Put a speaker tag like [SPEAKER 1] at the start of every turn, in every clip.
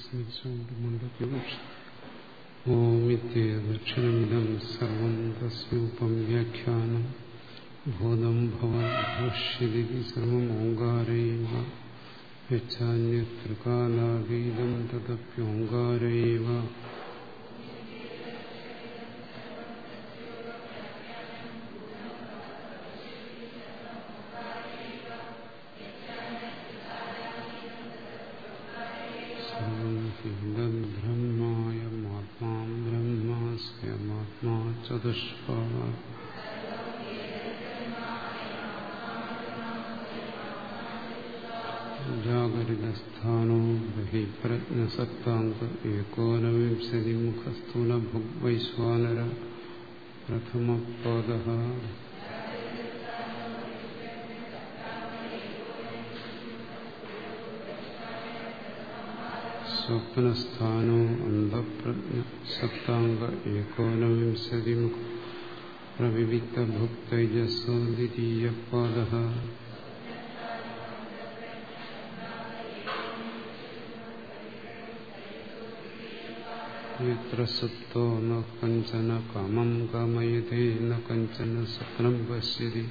[SPEAKER 1] സ്മരിച്ചുകൊണ്ട് മുണ്ടൊക്കെ ഓമിത്യേദക്ഷരമിതം സർവം തസ്യൂപം വ്യാഖ്യാനം. ഭൂതം ഭവൻ ഭവിഷ്യതി സർവം ഓങ്കാരൈവ. യച്ഛാന്യത്രികാലാതീതം തദപ്യോങ്കാരൈവ. ബഹിപ്രജ്ഞസക്താങ്ക ഏകോനവിംശതിമുഖസ്ഥൂലഭുഗ്വൈശ്വാനര പ്രഥമപാദ. സ്വപ്നസ്ഥാനോ അന്ധപ്രജ്ഞ സക്താങ്ക ഏകോനവിംശതിമുഖ പ്രവിവിക്തഭുക്തൈജസ്സോ ദ്വിതീയപാദ. യത്ര സുപ്തോ ന കഞ്ചന കാമം കാമയതേ ന കഞ്ചന സ്വപ്നം പശ്യതി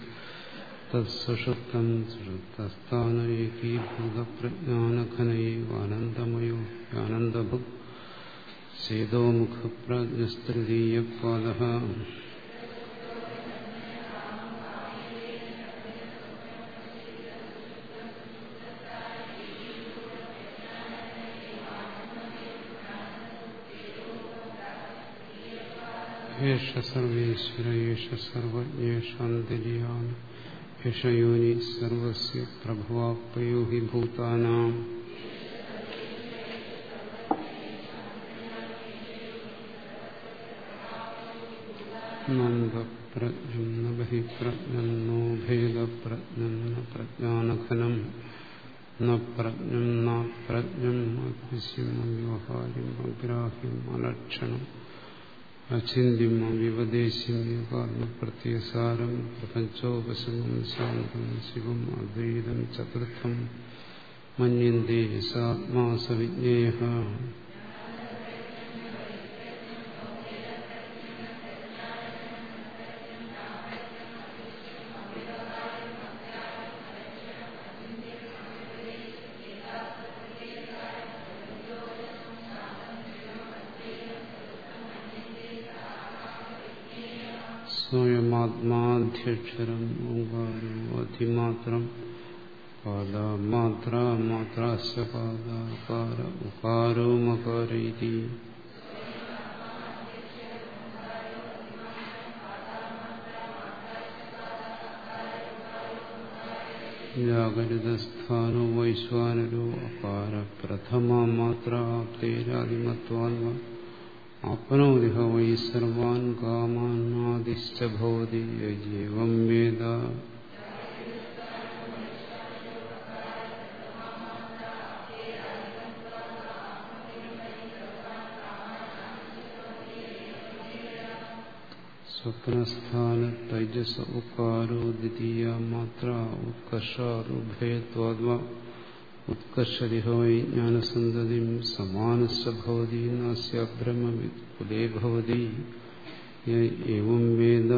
[SPEAKER 1] തത്സുഷുപ്തം സുഷുപ്തസ്ഥാന ഏകീഭൂതപ്രജ്ഞാനഘനൈവാനന്ദമയോ ആനന്ദഭുക് ചേതോമുഖപ്രജ്ഞസ്തൃതീയപാദ യേഷ സർവേശ്വര യേഷ സർവജ്ഞേഷാന്തര്യാമി യേഷ യോനി സർവസ്യ പ്രഭവാപ്പയോ ഹി ഭൂതാനാം നന്ദപ്രജ്ഞം ന ബഹിപ്രജ്ഞം നോ ഭേദപ്രജ്ഞം ന പ്രജ്ഞാനഘനം ന പ്രജ്ഞം ന പ്രജ്ഞം അദൃശ്യം അവ്യവഹാര്യം അഗ്രാഹ്യം അലക്ഷണം അചിന്യം അവിവദേശിം യോഗാത്മപ്രത്യസാരം പ്രപഞ്ചോപശമം ശാന്തം ശിവം അദ്വൈതം ചതുർത്ഥം മന്യന്തേ സാത്മാ സവിജ്ഞേയ സ്വയമാത്മാധ്യക്ഷരം ഓങ്കാരോ അധിമാത്രം പാദമാത്ര മാത്രാശ്ച പാദാകാര ഉകാരോ മകാരീതി. ജാഗരിതസ്ഥാനോ വൈശ്വാനരോ അപാര പ്രഥമ മാത്ര ആപ്തേരാദിമത്വാന്വ ആപ്നോതിഹ വൈ സർവാൻ കാമാനാദിശ്ച ഭവതി യജീവം വേദ സ്വപ്നസ്ഥാന തൈജസ ഉക്കാരോ ദ്വിതീയ മാത്ര ഉത്കർഷാരുഭയത്വാത്മ ഉത്കർഷരിഹോയി ജ്ഞാനസന്തതി സമാനസ്വഭവതി നാസ്യബ്രഹ്മവികുലേ ഭവതി എവം വേദ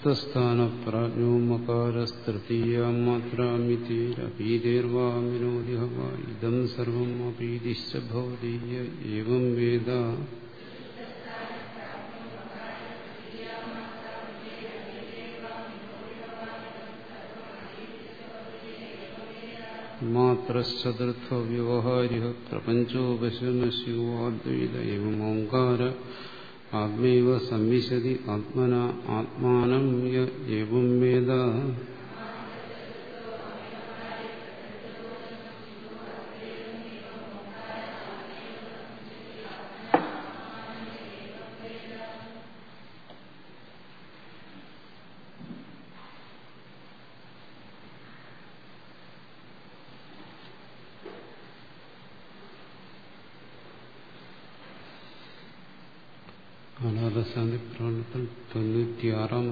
[SPEAKER 1] സുഷുപ്തസ്ഥാന പ്രാജ്ഞോമകാരസ്തൃതീയ മാത്രാമിതിരപീതേർവാമിനോദിഹ ഇതം സർവം അപീതിശ്ച ഭവതി ഏവം വേദ മാത്രശ്ചതുർത്ഥവ്യവഹാരിക പ്രപഞ്ചോ പശുമസ്യോ അദ്വൈത എവം ഓങ്കാര ആത്മൈവ സംവിശതി ആത്മന ആത്മാനം ഏവം വേദ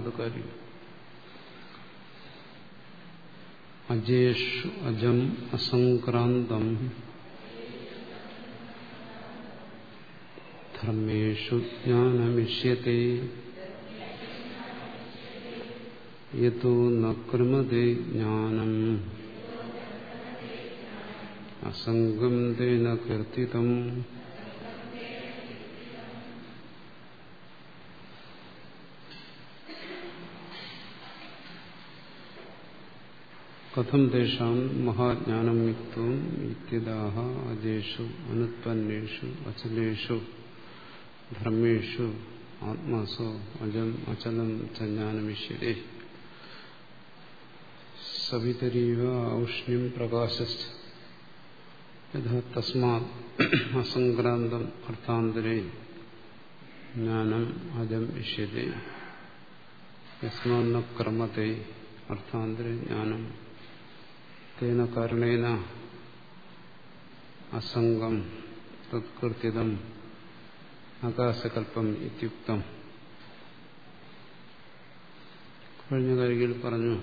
[SPEAKER 1] തൊണ്ണൂറ്റിയാറാമത് കാര്യം? അജേഷു അജം അസംക്രാന്തം. ധർമ്മേഷു ജ്ഞാനമിഷ്യത്തെ. യതോ നക്രമതേ ജ്ഞാനം. അസംഗം തേന കീർത്തിതം. കഥം തേഷാം മഹാജ്ഞാനം യുക്തം യുക്തിദാഹ അജേഷു അനുത്പന്നേഷു അചലേഷു ധർമ്മേഷു ആത്മാസോ അജം അചലം ച ജ്ഞാനമിഷ്യതേ സവിതരീവ ഔഷ്ണ്യം പ്രകാശശ്ച യഥാ തസ്മാത് അസംക്രാന്തം അർത്ഥാന്തരേ ജ്ഞാനം അജം ഇഷ്യതേ യസ്മാന്ന ക്രമത്തെ അർത്ഥാന്തരേ ജ്ഞാനം തേന കാരണേന അസംഗം തത്കൃത്യതം ആകാശകൽപ്പം ഇത്യുക്തം. കഴിഞ്ഞ കാര്യങ്ങളിൽ പറഞ്ഞു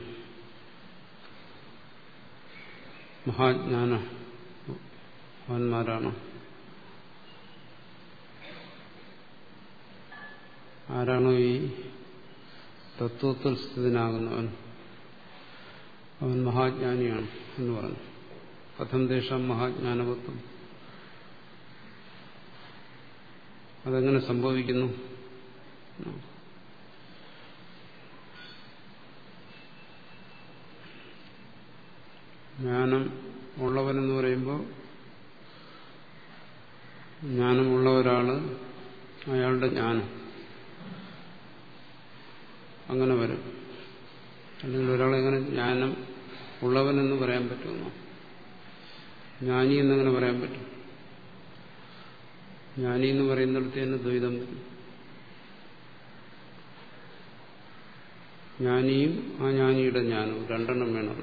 [SPEAKER 1] മഹാജ്ഞാന അവന്മാരാണ് ആരാണോ ഈ തത്വത്തിൽ സ്ഥിതനാകുന്നവൻ? അവൻ മഹാജ്ഞാനിയാണ് എന്ന് പറഞ്ഞു. കഥം ദേശം മഹാജ്ഞാനവത്വം. അതെങ്ങനെ സംഭവിക്കുന്നു? ജ്ഞാനം ഉള്ളവനെന്ന് പറയുമ്പോൾ ജ്ഞാനമുള്ള ഒരാൾ അയാളുടെ ജ്ഞാനം. അങ്ങനെ വരും. അല്ലെങ്കിൽ ഒരാളെങ്ങനെ ജ്ഞാനം ഉള്ളവനെന്ന് പറയാൻ പറ്റുമോ ജ്ഞാനി എന്നങ്ങനെ പറയാൻ പറ്റും. ജ്ഞാനി എന്ന് പറയുന്നിടത്ത് തന്നെ ദ്വൈതം വരും. ജ്ഞാനിയും ആ ജ്ഞാനിയുടെ ജ്ഞാനവും രണ്ടെണ്ണം വേണം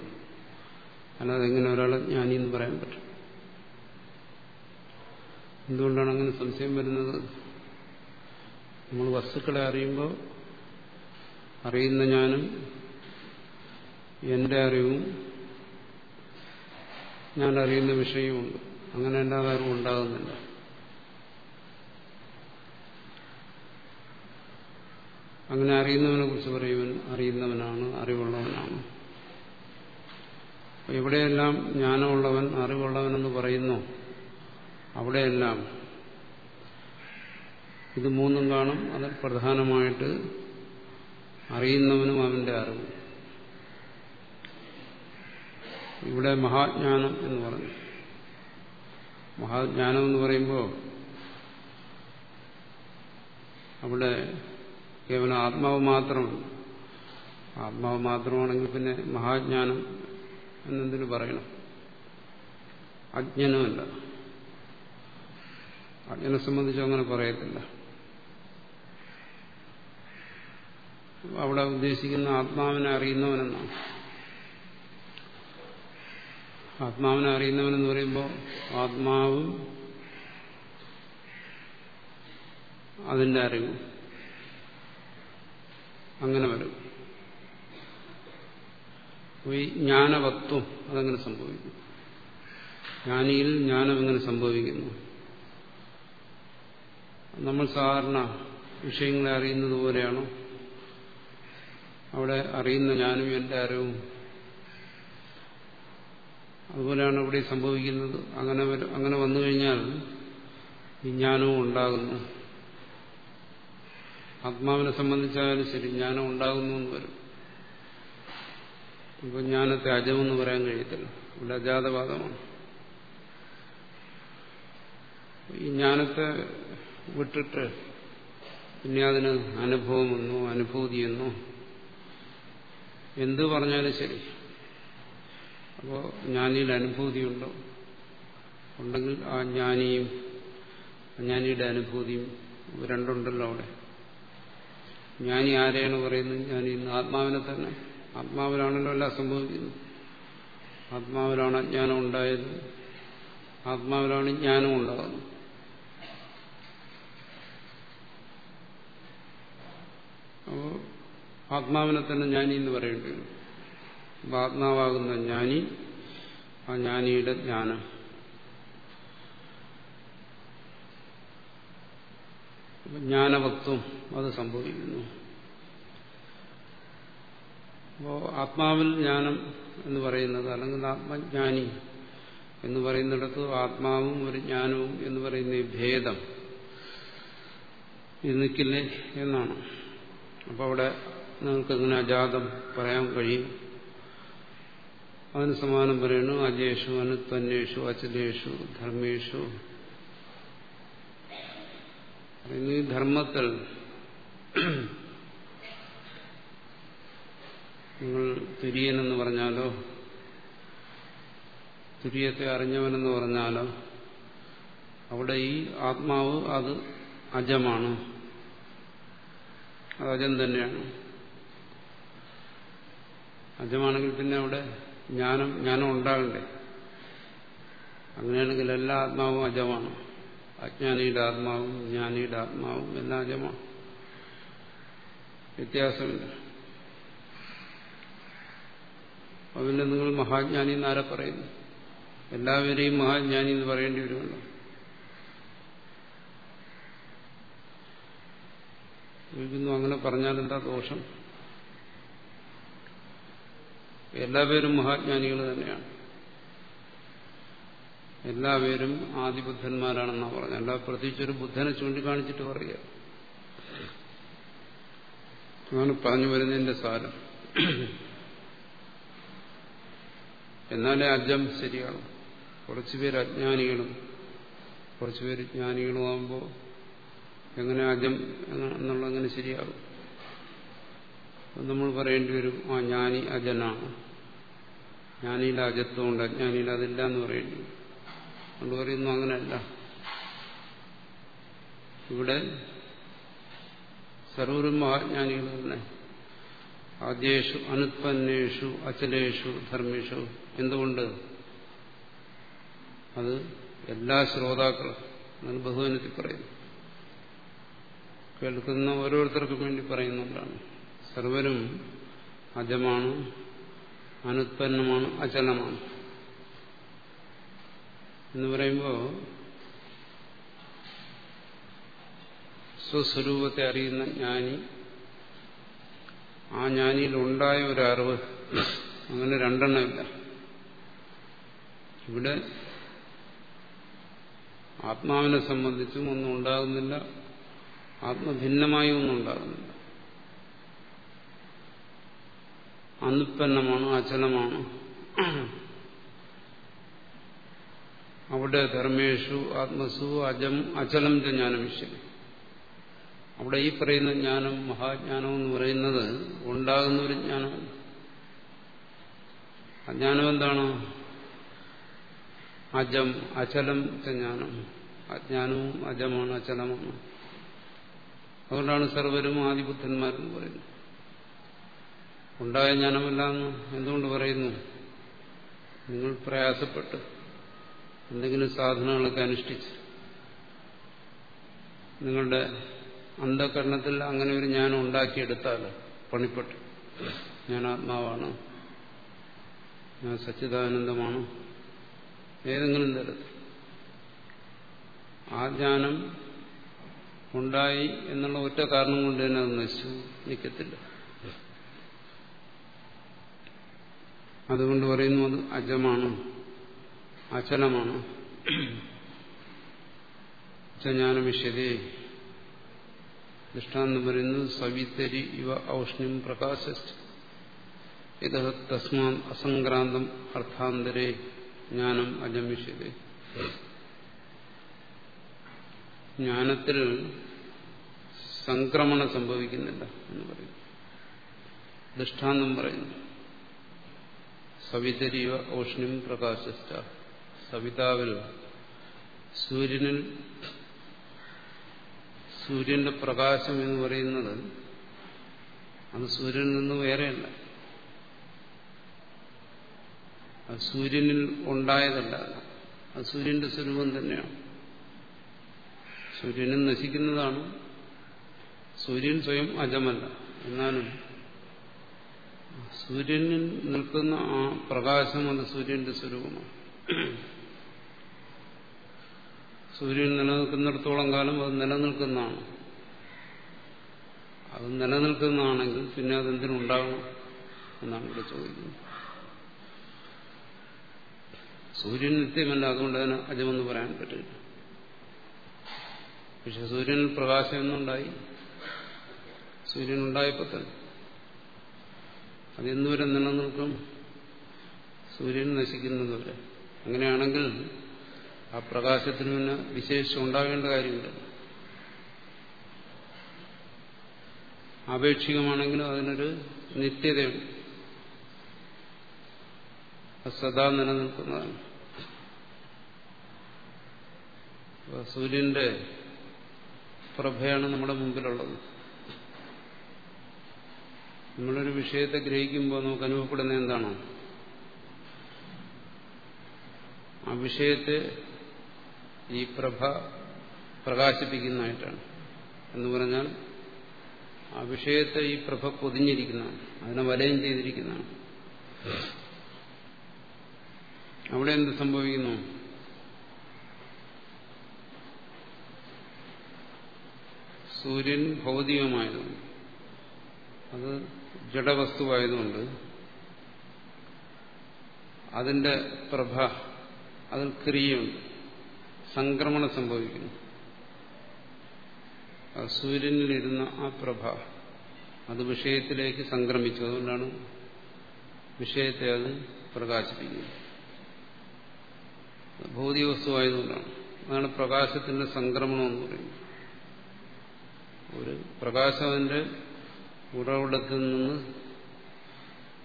[SPEAKER 1] അല്ലാതെ എങ്ങനെ ഒരാളെ ജ്ഞാനി എന്ന് പറയാൻ പറ്റും? എന്തുകൊണ്ടാണ് അങ്ങനെ സംശയം വരുന്നത്? നമ്മൾ വസ്തുക്കളെ അറിയുമ്പോൾ അറിയുന്ന ഞാനും എന്റെ അറിവും ഞാൻ അറിയുന്ന വിഷയമുണ്ട്. അങ്ങനെ എന്റെ അറിവ് ഉണ്ടാകുന്നില്ല. അങ്ങനെ അറിയുന്നവനെ കുറിച്ച് പറയുവൻ അറിയുന്നവനാണ് അറിവുള്ളവനാണ്. എവിടെയെല്ലാം ജ്ഞാനമുള്ളവൻ അറിവുള്ളവനെന്ന് പറയുന്നു അവിടെയെല്ലാം ഇത് മൂന്നും കാണും. അതിൽ പ്രധാനമായിട്ട് അറിയുന്നവനും അവന്റെ അറിവ്. ഇവിടെ മഹാജ്ഞാനം എന്ന് പറഞ്ഞു. മഹാജ്ഞാനം എന്ന് പറയുമ്പോൾ അവിടെ കേവലം ആത്മാവ് മാത്രമാണ്. ആത്മാവ് മാത്രമാണെങ്കിൽ പിന്നെ മഹാജ്ഞാനം എന്നെന്തിനു പറയണം? അജ്ഞനുമല്ല അജ്ഞനെ സംബന്ധിച്ച് അങ്ങനെ പറയത്തില്ല. അവിടെ ഉദ്ദേശിക്കുന്ന ആത്മാവിനെ അറിയുന്നവനെന്നാണ്. ആത്മാവിനെ അറിയുന്നവനെന്ന് പറയുമ്പോൾ ആത്മാവും അതിന്റെ അറിവും. അങ്ങനെ വരും. ഈ ജ്ഞാനവത്വം അതങ്ങനെ സംഭവിക്കും. ജ്ഞാനിയിൽ ജ്ഞാനം എങ്ങനെ സംഭവിക്കുന്നു. നമ്മൾ സാധാരണ വിഷയങ്ങളെ അറിയുന്നത് പോലെയാണോ? അവിടെ അറിയുന്ന ഞാനും എന്റെ അറിവും അതുപോലെയാണ് ഇവിടെ സംഭവിക്കുന്നത്. അങ്ങനെ അങ്ങനെ വന്നു കഴിഞ്ഞാൽ വിജ്ഞാനവും ഉണ്ടാകുന്നു. ആത്മാവിനെ സംബന്ധിച്ചായാലും ശരി ജ്ഞാനം ഉണ്ടാകുന്നു എന്ന് വരും. ഇപ്പൊ ജ്ഞാനത്തെ അജമെന്ന് പറയാൻ കഴിയത്തില്ല. ഇവിടെ അജാതവാദമാണ്. ഈ ജ്ഞാനത്തെ വിട്ടിട്ട് പിന്നെ അതിന് അനുഭവമെന്നോ അനുഭൂതിയെന്നോ എന്ത് പറഞ്ഞാലും ശരി. അപ്പോൾ ജ്ഞാനിയിൽ അനുഭൂതിയുണ്ടോ? ഉണ്ടെങ്കിൽ ആ ജ്ഞാനിയും അജ്ഞാനിയുടെ അനുഭൂതിയും രണ്ടുണ്ടല്ലോ അവിടെ. ജ്ഞാനി ആരെയാണ് പറയുന്നത്? ജ്ഞാനി ആത്മാവിനെ തന്നെ. ആത്മാവിലാണല്ലോ എല്ലാം സംഭവിക്കുന്നത്. ആത്മാവിലാണ് അജ്ഞാനം ഉണ്ടായത്. ആത്മാവിലാണ് ജ്ഞാനം ഉണ്ടാകുന്നത് അപ്പോൾ ആത്മാവിനെ തന്നെ ജ്ഞാനി എന്ന് പറയേണ്ടി വരും. ആത്മാവാകുന്ന ജ്ഞാനി ആ ജ്ഞാനിയുടെ ജ്ഞാനം. ജ്ഞാനവത്വം അത് സംഭവിക്കുന്നു. അപ്പോ ആത്മാവിൽ ജ്ഞാനം എന്ന് പറയുന്നത് അല്ലെങ്കിൽ ആത്മജ്ഞാനി എന്ന് പറയുന്നിടത്ത് ആത്മാവും ഒരു ജ്ഞാനവും എന്ന് പറയുന്ന ഈ ഭേദം ഇത് നിൽക്കില്ലേ എന്നാണ്. അപ്പോൾ അവിടെ നിങ്ങൾക്ക് എങ്ങനെ അജാതം പറയാൻ കഴിയും. അതിന് സമാനം പറയുന്നു അജേഷു അനുത്വന്യേഷു അചലേഷു ധർമ്മേഷു. ഈ ധർമ്മത്തിൽ നിങ്ങൾ തുര്യനെന്ന് പറഞ്ഞാലോ തുര്യത്തെ അറിഞ്ഞവനെന്ന് പറഞ്ഞാലോ അവിടെ ഈ ആത്മാവ് അത് അജമാണ്. അത് അജം തന്നെയാണ്. അജമാണെങ്കിൽ പിന്നെ അവിടെ ജ്ഞാനം ജ്ഞാനം ഉണ്ടാകണ്ടേ? അങ്ങനെയാണെങ്കിൽ എല്ലാ ആത്മാവും അജമാണ്. അജ്ഞാനിയുടെ ആത്മാവും ജ്ഞാനിയുടെ ആത്മാവും എല്ലാം അജമാണ്. വ്യത്യാസമില്ല. അതിന്റെ നിങ്ങൾ മഹാജ്ഞാനി എന്നാരെ പറയുന്നു എല്ലാവരെയും മഹാജ്ഞാനി എന്ന് പറയേണ്ടി വരുമല്ലോ. അങ്ങനെ പറഞ്ഞാൽ എന്താ ദോഷം? എല്ലാവരും മഹാജ്ഞാനികൾ തന്നെയാണ്. എല്ലാവരും ആദിബുദ്ധന്മാരാണെന്നാണ് പറഞ്ഞത്. അല്ല പ്രത്യേകിച്ചൊരു ബുദ്ധനെ ചൂണ്ടിക്കാണിച്ചിട്ട് പറയുക. അതാണ് പറഞ്ഞു വരുന്നതിന്റെ സാരം. എന്നാലേ അജം ശരിയാകും കുറച്ചുപേര് അജ്ഞാനികളും കുറച്ചുപേര് ജ്ഞാനികളും ആകുമ്പോൾ എങ്ങനെ അജം എന്നുള്ളത് അങ്ങനെ ശരിയാകും നമ്മൾ പറയേണ്ടി വരും ആ ജ്ഞാനി അജനാണ്. ജ്ഞാനിയുടെ അജത്വമുണ്ട് അജ്ഞാനിയുടെ അതില്ല എന്ന് പറയേണ്ടി വരും. അതുകൊണ്ട് പറയുന്നു അങ്ങനെയല്ല ഇവിടെ സർവരും മഹാജ്ഞാനികൾ തന്നെ ആദ്യേഷു അനുത്പന്നേഷു അചലേഷു ധർമ്മേഷു. എന്തുകൊണ്ട്? അത് എല്ലാ ശ്രോതാക്കളും എന്നാണ് പറയുന്നു. കേൾക്കുന്ന ഓരോരുത്തർക്കും വേണ്ടി പറയുന്നതാണ്. സർവരും അജമാണ് അനുത്പന്നമാണ് അചലമാണ്. എന്ന് പറയുമ്പോൾ സ്വസ്വരൂപത്തെ അറിയുന്ന ജ്ഞാനി ആ ജ്ഞാനിയിൽ ഉണ്ടായ ഒരു അറിവ് അങ്ങനെ രണ്ടെണ്ണമില്ല ഇവിടെ ആത്മാവിനെ സംബന്ധിച്ചും ഒന്നും ഉണ്ടാകുന്നില്ല ആത്മഭിന്നമായും ഒന്നും ഉണ്ടാകുന്നില്ല. അനുത്പന്നമാണ് അചലമാണ്. അവിടെ ധർമ്മേഷു ആത്മസു അജം അചലം ജ്ഞാനമിശ്യം അവിടെ ഈ പറയുന്ന ജ്ഞാനം മഹാജ്ഞാനം എന്ന് പറയുന്നത് ഉണ്ടാകുന്ന ഒരു ജ്ഞാനമാണ്. അജ്ഞാനം എന്താണ്? അജം അചലം ജ്ഞാനം. അജ്ഞാനവും അജമാണ് അചലമാണ്. അതുകൊണ്ടാണ് സർവരും ആദിബുദ്ധന്മാരെന്ന് പറയുന്നത്. ഉണ്ടായ ജ്ഞാനമല്ല എന്ന് എന്തുകൊണ്ട് പറയുന്നു? നിങ്ങൾ പ്രയാസപ്പെട്ട്. എന്തെങ്കിലും സാധനങ്ങളൊക്കെ അനുഷ്ഠിച്ച്. നിങ്ങളുടെ അന്ധകരണത്തിൽ അങ്ങനെ ഒരു ജ്ഞാനം ഉണ്ടാക്കിയെടുത്താൽ പണിപ്പെട്ട്. ഞാൻ ആത്മാവാണ്. ഞാൻ സച്ചിദാനന്ദമാണ്. ഏതെങ്കിലും തരത്തിൽ. ആ ജ്ഞാനം ഉണ്ടായി എന്നുള്ള ഒറ്റ കാരണം കൊണ്ട് തന്നെ അത് നശിച്ചു. നിൽക്കത്തില്ല. അതുകൊണ്ട് പറയുന്നു അത് അജമാണ്. അചലമാണ്. ജ്ഞാനമിഷ്യതേ ദൃഷ്ടാന്തം പറയുന്നത് സവിതരി ഇവ ഔഷ്ണ്യം പ്രകാശ ഇത് തസ്മാ അസംക്രാന്തം അർത്ഥാന്തരേ. ജ്ഞാനം അജമിഷ്യതേ. ജ്ഞാനത്തിൽ സംക്രമണം സംഭവിക്കുന്നില്ല എന്ന് പറയുന്നു. ദൃഷ്ടാന്തം പറയുന്നു. സവിതരീവ ഔഷ്ണ്യം പ്രകാശിച്ച സവിതാവിൽ സൂര്യനിൽ സൂര്യന്റെ പ്രകാശം എന്ന് പറയുന്നത് അത് സൂര്യനിൽ നിന്ന് വേറെയല്ല. അത് സൂര്യനിൽ ഉണ്ടായതല്ല. അത് സൂര്യന്റെ സ്വരൂപം തന്നെയാണ്. സൂര്യനും നശിക്കുന്നതാണ്. സൂര്യൻ സ്വയം അജമല്ല. എന്നാലും സൂര്യനിൽ നിൽക്കുന്ന ആ പ്രകാശം അത് സൂര്യന്റെ സ്വരൂപമാണ്. സൂര്യൻ നിലനിൽക്കുന്നിടത്തോളം കാലം അത് നിലനിൽക്കുന്നതാണ്. അത് നിലനിൽക്കുന്നതാണെങ്കിൽ പിന്നെ അതെന്തിനുണ്ടാകും എന്നാണ് ഇവിടെ ചോദിക്കുന്നത്. സൂര്യൻ നിത്യമല്ല അതുകൊണ്ട് അതിന് അജമെന്ന് പറയാൻ പറ്റില്ല. പക്ഷെ സൂര്യനിൽ പ്രകാശം എന്നുണ്ടായി. സൂര്യൻ ഉണ്ടായപ്പോൾ തന്നെ. അത് എന്നുവരെ നിലനിൽക്കും? സൂര്യൻ നശിക്കുന്നതുവരെ. അങ്ങനെയാണെങ്കിൽ ആ പ്രകാശത്തിന് പിന്നെ വിശേഷം ഉണ്ടാകേണ്ട കാര്യമില്ല. ആപേക്ഷികമാണെങ്കിലും അതിനൊരു നിത്യതയുണ്ട്. സദാ നിലനിൽക്കുന്നതാണ്. സൂര്യന്റെ പ്രഭയാണ് നമ്മുടെ മുമ്പിലുള്ളത്. നമ്മളൊരു വിഷയത്തെ ഗ്രഹിക്കുമ്പോൾ നമുക്ക് അനുഭവപ്പെടുന്ന എന്താണോ? ആ വിഷയത്തെ ഈ പ്രഭ പ്രകാശിപ്പിക്കുന്നതായിട്ടാണ്. എന്ന് പറഞ്ഞാൽ ആ വിഷയത്തെ ഈ പ്രഭ പൊതിഞ്ഞിരിക്കുന്നതാണ്. അതിനെ വലയം ചെയ്തിരിക്കുന്നതാണ്. അവിടെ എന്ത് സംഭവിക്കുന്നു? സൂര്യൻ ഭൗതികമായതാണ് അത് ജഡവസ്തുവായതുകൊണ്ട് അതിന്റെ പ്രഭ അതിൽ ക്രിയയുണ്ട് സംക്രമണം സംഭവിക്കുന്നു. സൂര്യനിലിരുന്ന ആ പ്രഭ അത് വിഷയത്തിലേക്ക് സംക്രമിച്ചു. അതുകൊണ്ടാണ് വിഷയത്തെ അത് പ്രകാശിപ്പിക്കുന്നത്. ഭൗതിക വസ്തുവായതുകൊണ്ടാണ് അതാണ് പ്രകാശത്തിന്റെ സംക്രമണം എന്ന് പറയുന്നത്. ഒരു പ്രകാശം അതിന്റെ ഉറവിടത്തിൽ നിന്ന്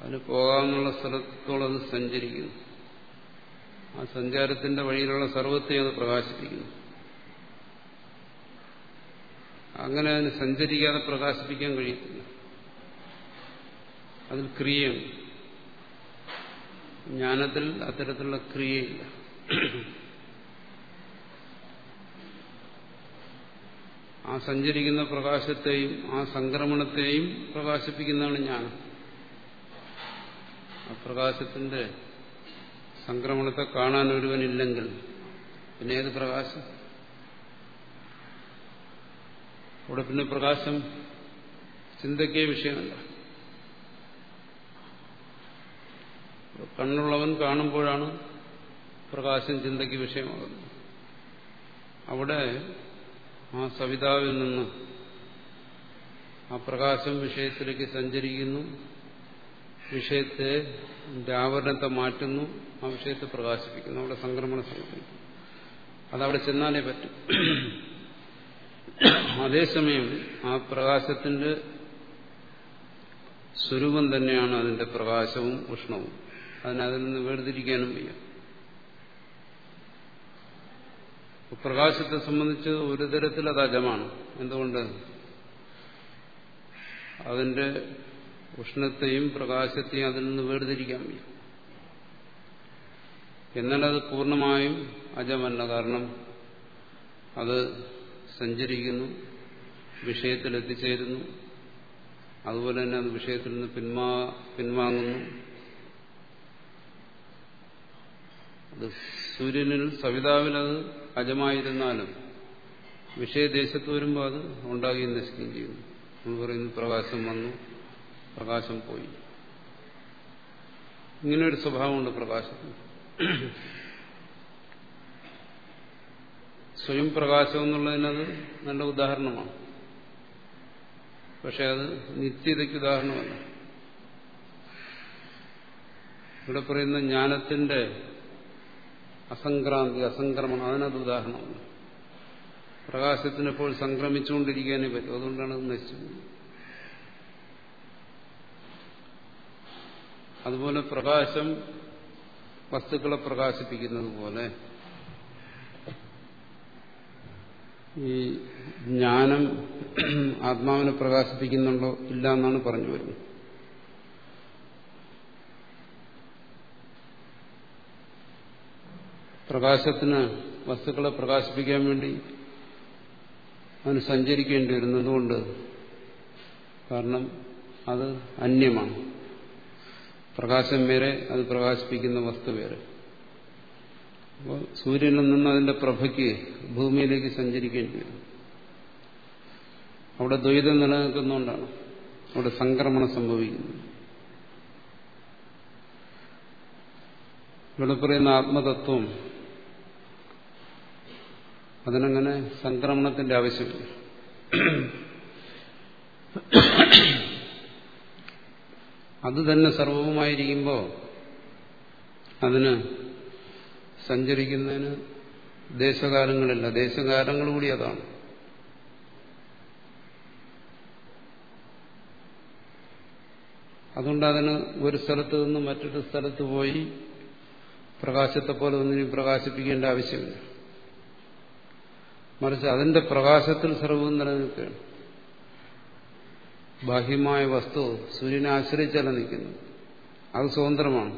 [SPEAKER 1] അതിന് പോകാമെന്നുള്ള സ്ഥലത്തോളം അത് സഞ്ചരിക്കുന്നു. ആ സഞ്ചാരത്തിന്റെ വഴിയിലുള്ള സർവത്തെ അത് പ്രകാശിപ്പിക്കുന്നു. അങ്ങനെ അതിന് സഞ്ചരിക്കാതെ പ്രകാശിപ്പിക്കാൻ കഴിയത്തില്ല. അതിൽ ക്രിയയുണ്ട്. ജ്ഞാനത്തിൽ അത്തരത്തിലുള്ള ക്രിയയില്ല. ആ സഞ്ചരിക്കുന്ന പ്രകാശത്തെയും ആ സംക്രമണത്തെയും പ്രകാശിപ്പിക്കുന്നതാണ് ഞാൻ ആ പ്രകാശത്തിന്റെ സംക്രമണത്തെ കാണാൻ ഒരുവനില്ലെങ്കിൽ പിന്നെ ഏത് പ്രകാശം? അവിടെ പിന്നെ പ്രകാശം ചിന്തയ്ക്കേ വിഷയമല്ല. കണ്ണുള്ളവൻ കാണുമ്പോഴാണ് പ്രകാശം ചിന്തയ്ക്ക് വിഷയമാകുന്നത്. അവിടെ ആ സവിതാവിൽ നിന്ന് ആ പ്രകാശം വിഷയത്തിലേക്ക് സഞ്ചരിക്കുന്നു. വിഷയത്തെ ആവരണത്തെ മാറ്റുന്നു. ആ വിഷയത്തെ പ്രകാശിപ്പിക്കുന്നു. അവിടെ സംക്രമണ സംഭവിക്കുന്നു അതവിടെ ചെന്നാലേ പറ്റും. അതേസമയം ആ പ്രകാശത്തിന്റെ സ്വരൂപം തന്നെയാണ് അതിന്റെ പ്രകാശവും ഉഷ്ണവും. അതിനതിൽ നിന്ന് വേർതിരിക്കാനും വയ്യ. പ്രകാശത്തെ സംബന്ധിച്ച് ഒരു തരത്തിൽ അത് അജമാണ് എന്തുകൊണ്ട്? അതിന്റെ ഉഷ്ണത്തെയും പ്രകാശത്തെയും അതിൽ നിന്ന് വേർതിരിക്കാൻ വയ്യ. എന്നാൽ അത് പൂർണമായും അജമല്ല. കാരണം അത് സഞ്ചരിക്കുന്നു വിഷയത്തിൽ എത്തിച്ചേരുന്നു അതുപോലെ തന്നെ അത് വിഷയത്തിൽ നിന്ന് പിന്മാ പിൻവാങ്ങുന്നു. അത് സൂര്യനിൽ സവിതാവിൽ അത് അജമായിരുന്നാലും വിഷയദേശത്ത് വരുമ്പോൾ അത് ഉണ്ടാകുകയും നശിക്കുകയും ചെയ്യുന്നു. നമ്മൾ പറയുന്നു പ്രകാശം വന്നു പ്രകാശം പോയി. ഇങ്ങനൊരു സ്വഭാവമുണ്ട് പ്രകാശത്തിന്. സ്വയം പ്രകാശം എന്നുള്ളതിനത് നല്ല ഉദാഹരണമാണ്. പക്ഷെ അത് നിത്യതയ്ക്ക് ഉദാഹരണമല്ല. ഇവിടെ പറയുന്ന ജ്ഞാനത്തിന്റെ അസംക്രാന്തി അസംക്രമണം അതിനത് ഉദാഹരണമാണ് പ്രകാശത്തിന് എപ്പോൾ സംക്രമിച്ചുകൊണ്ടിരിക്കാനേ പറ്റും അതുകൊണ്ടാണ് അത് നശിച്ചു അതുപോലെ പ്രകാശം വസ്തുക്കളെ പ്രകാശിപ്പിക്കുന്നത് പോലെ ഈ ജ്ഞാനം ആത്മാവിനെ പ്രകാശിപ്പിക്കുന്നുണ്ടോ ഇല്ല എന്നാണ് പറഞ്ഞു വരുന്നത്. പ്രകാശത്തിന് വസ്തുക്കളെ പ്രകാശിപ്പിക്കാൻ വേണ്ടി അവന് സഞ്ചരിക്കേണ്ടി വരുന്നതുകൊണ്ട് കാരണം അത് അന്യമാണ്. പ്രകാശം വേറെ അത് പ്രകാശിപ്പിക്കുന്ന വസ്തു വേറെ. അപ്പോൾ സൂര്യനിൽ നിന്ന് അതിന്റെ പ്രഭയ്ക്ക് ഭൂമിയിലേക്ക് സഞ്ചരിക്കേണ്ടി വരും. അവിടെ ദ്വൈതം നിലനിൽക്കുന്നതുകൊണ്ടാണ് അവിടെ സംക്രമണം സംഭവിക്കുന്നത്. ഇവിടെ പറയുന്ന ആത്മതത്വം അതിനങ്ങനെ സംക്രമണത്തിന്റെ ആവശ്യമില്ല. അത് തന്നെ സർവവുമായിരിക്കുമ്പോൾ അതിന് സഞ്ചരിക്കുന്നതിന് ദേശകാലങ്ങളില്ല. ദേശകാലങ്ങൾ കൂടി അതാണ്. അതുകൊണ്ട് അതിന് ഒരു സ്ഥലത്ത് നിന്ന് മറ്റൊരു സ്ഥലത്ത് പോയി പ്രകാശത്തെ പോലെ ഒന്നിനും പ്രകാശിപ്പിക്കേണ്ട ആവശ്യമില്ല. മറിച്ച് അതിന്റെ പ്രകാശത്തിൽ സർവവും നിലനിൽക്കുകയാണ്. ബാഹ്യമായ വസ്തു സൂര്യനെ ആശ്രയിച്ചല്ല നിൽക്കുന്നു. അത് സ്വതന്ത്രമാണ്.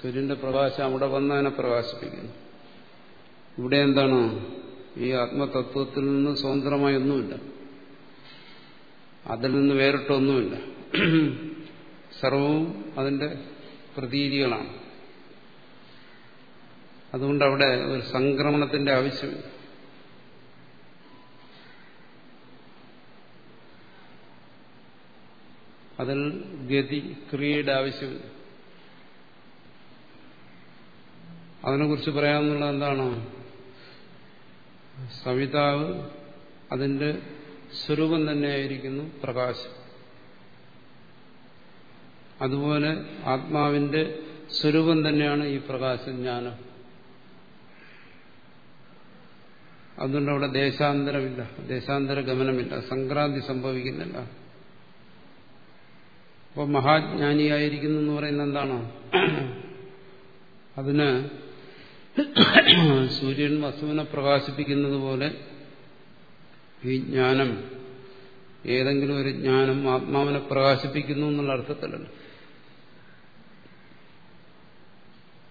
[SPEAKER 1] സൂര്യന്റെ പ്രകാശം അവിടെ വന്നതിനെ പ്രകാശിപ്പിക്കുന്നു. ഇവിടെ എന്താണ്? ഈ ആത്മതത്വത്തിൽ നിന്ന് സ്വതന്ത്രമായി ഒന്നുമില്ല. അതിൽ നിന്ന് വേറിട്ടൊന്നുമില്ല സർവവും അതിന്റെ പ്രതീതികളാണ്. അതുകൊണ്ട് അവിടെ ഒരു സംക്രമണത്തിന്റെ ആവശ്യമില്ല. അതിൽ ഗതി ക്രിയയുടെ ആവശ്യമില്ല അതിനെക്കുറിച്ച് പറയാമെന്നുള്ളത് എന്താണ്? സവിതാവ് അതിന്റെ സ്വരൂപം തന്നെയായിരിക്കുന്നു പ്രകാശം. അതുപോലെ ആത്മാവിന്റെ സ്വരൂപം തന്നെയാണ് ഈ പ്രകാശം ജ്ഞാനം. അതുകൊണ്ട് അവിടെ ദേശാന്തരമില്ല ദേശാന്തര ഗമനമില്ല സംക്രാന്തി സംഭവിക്കുന്നില്ല. അപ്പോൾ മഹാജ്ഞാനിയായിരിക്കുന്നു എന്ന് പറയുന്നത് എന്താണ്? അതിന് സൂര്യൻ വസ്തുവിനെ പ്രകാശിപ്പിക്കുന്നത് പോലെ ഈ ജ്ഞാനം ഏതെങ്കിലും ഒരു ജ്ഞാനം ആത്മാവിനെ പ്രകാശിപ്പിക്കുന്നു എന്നുള്ള അർത്ഥത്തിലല്ല.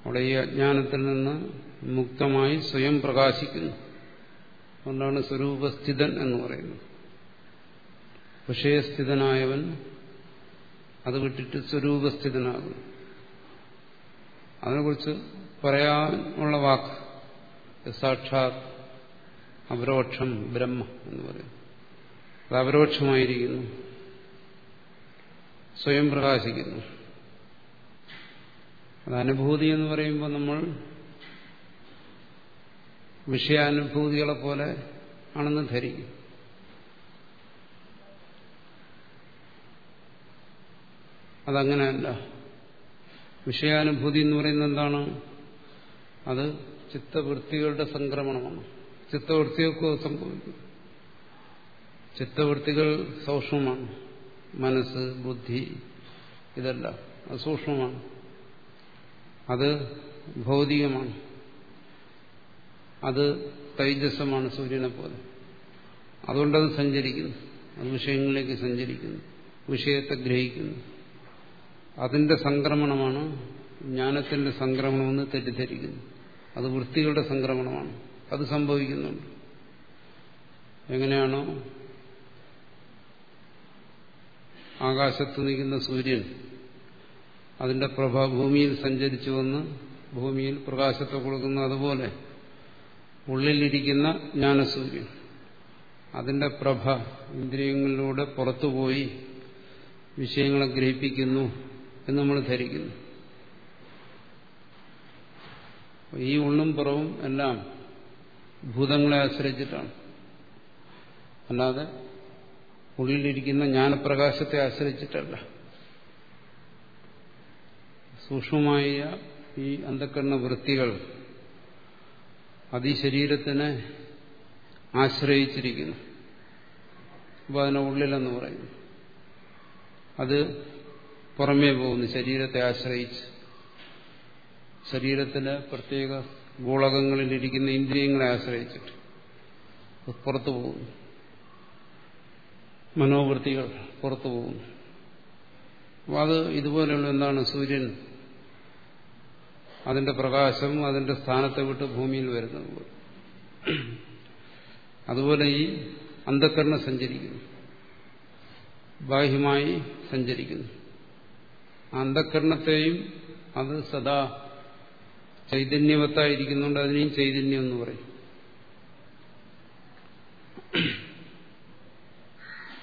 [SPEAKER 1] അവിടെ ഈ അജ്ഞാനത്തിൽ നിന്ന് മുക്തമായി സ്വയം പ്രകാശിക്കുന്നു. അതുകൊണ്ടാണ് സ്വരൂപസ്ഥിതൻ എന്ന് പറയുന്നത്. വിഷയസ്ഥിതനായവൻ അത് വിട്ടിട്ട് സ്വരൂപസ്ഥിതനാകുന്നു അതിനെക്കുറിച്ച് പറയാനുള്ള വാക്ക് സാക്ഷാത് അപരോക്ഷം ബ്രഹ്മ എന്ന് പറയും. അത് അപരോക്ഷമായിരിക്കുന്നു സ്വയം പ്രകാശിക്കുന്നു. അത് അനുഭൂതി എന്ന് പറയുമ്പോൾ നമ്മൾ വിഷയാനുഭൂതികളെ പോലെ ആണെന്ന് ധരിക്കും. അതങ്ങനെയല്ല. വിഷയാനുഭൂതി എന്ന് പറയുന്നത് എന്താണ്? അത് ചിത്തവൃത്തികളുടെ സംക്രമണമാണ്. ചിത്തവൃത്തിയൊക്കെ സംഭവിക്കും. ചിത്തവൃത്തികൾ സൂക്ഷ്മമാണ്. മനസ്സ് ബുദ്ധി ഇതല്ല അത് സൂക്ഷ്മമാണ്. അത് ഭൗതികമാണ്. അത് തൈജസ്സമാണ് സൂര്യനെ പോലെ. അതുകൊണ്ടത് സഞ്ചരിക്കുന്നു. അത് വിഷയങ്ങളിലേക്ക് സഞ്ചരിക്കുന്നു. വിഷയത്തെ ഗ്രഹിക്കുന്നു. അതിന്റെ സംക്രമണമാണ് ജ്ഞാനത്തിന്റെ സംക്രമണമെന്ന് തെറ്റിദ്ധരിക്കുന്നു. അത് വൃത്തികളുടെ സംക്രമണമാണ്. അത് സംഭവിക്കുന്നുണ്ട്. എങ്ങനെയാണോ ആകാശത്ത് നിൽക്കുന്ന സൂര്യൻ അതിന്റെ പ്രഭ ഭൂമിയിൽ സഞ്ചരിച്ചു വന്ന് ഭൂമിയിൽ പ്രകാശത്തെ കൊടുക്കുന്ന അതുപോലെ ഉള്ളിലിരിക്കുന്ന ജ്ഞാനസൂര്യൻ അതിന്റെ പ്രഭ ഇന്ദ്രിയങ്ങളിലൂടെ പുറത്തുപോയി വിഷയങ്ങളെ ഗ്രഹിപ്പിക്കുന്നു. എന്ന് നമ്മൾ ധരിക്കുന്നു. ഈ ഉള്ളും പുറവും എല്ലാം ഭൂതങ്ങളെ ആശ്രയിച്ചിട്ടാണ്. അല്ലാതെ ഉള്ളിലിരിക്കുന്ന ജ്ഞാനപ്രകാശത്തെ ആശ്രയിച്ചിട്ടല്ല. സൂക്ഷ്മമായ ഈ അന്ധക്കരണ വൃത്തികൾ അതിശരീരത്തിനെ ആശ്രയിച്ചിരിക്കുന്നു. അപ്പോൾ അതിനെ ഉള്ളിലെന്ന് പറയുന്നു. അത് പുറമേ പോകുന്നു. ശരീരത്തെ ആശ്രയിച്ച്. ശരീരത്തിലെ പ്രത്യേക ഗോളകങ്ങളിലിരിക്കുന്ന ഇന്ദ്രിയങ്ങളെ ആശ്രയിച്ചിട്ട് പുറത്തു പോകുന്നു. മനോവൃത്തികൾ പുറത്തു പോകുന്നു. അപ്പോൾ അത് ഇതുപോലെയുള്ള എന്താണ്? സൂര്യൻ അതിന്റെ പ്രകാശം അതിന്റെ സ്ഥാനത്തെ വിട്ട് ഭൂമിയിൽ വരുന്നത് പോലെ. അതുപോലെ ഈ അന്ധക്കരണം സഞ്ചരിക്കുന്നു. ബാഹ്യമായി സഞ്ചരിക്കുന്നു. അന്ധക്കരണത്തെയും അത് സദാ ചൈതന്യവത്തായിരിക്കുന്നുണ്ട്. അതിനെയും ചൈതന്യം എന്ന് പറയും.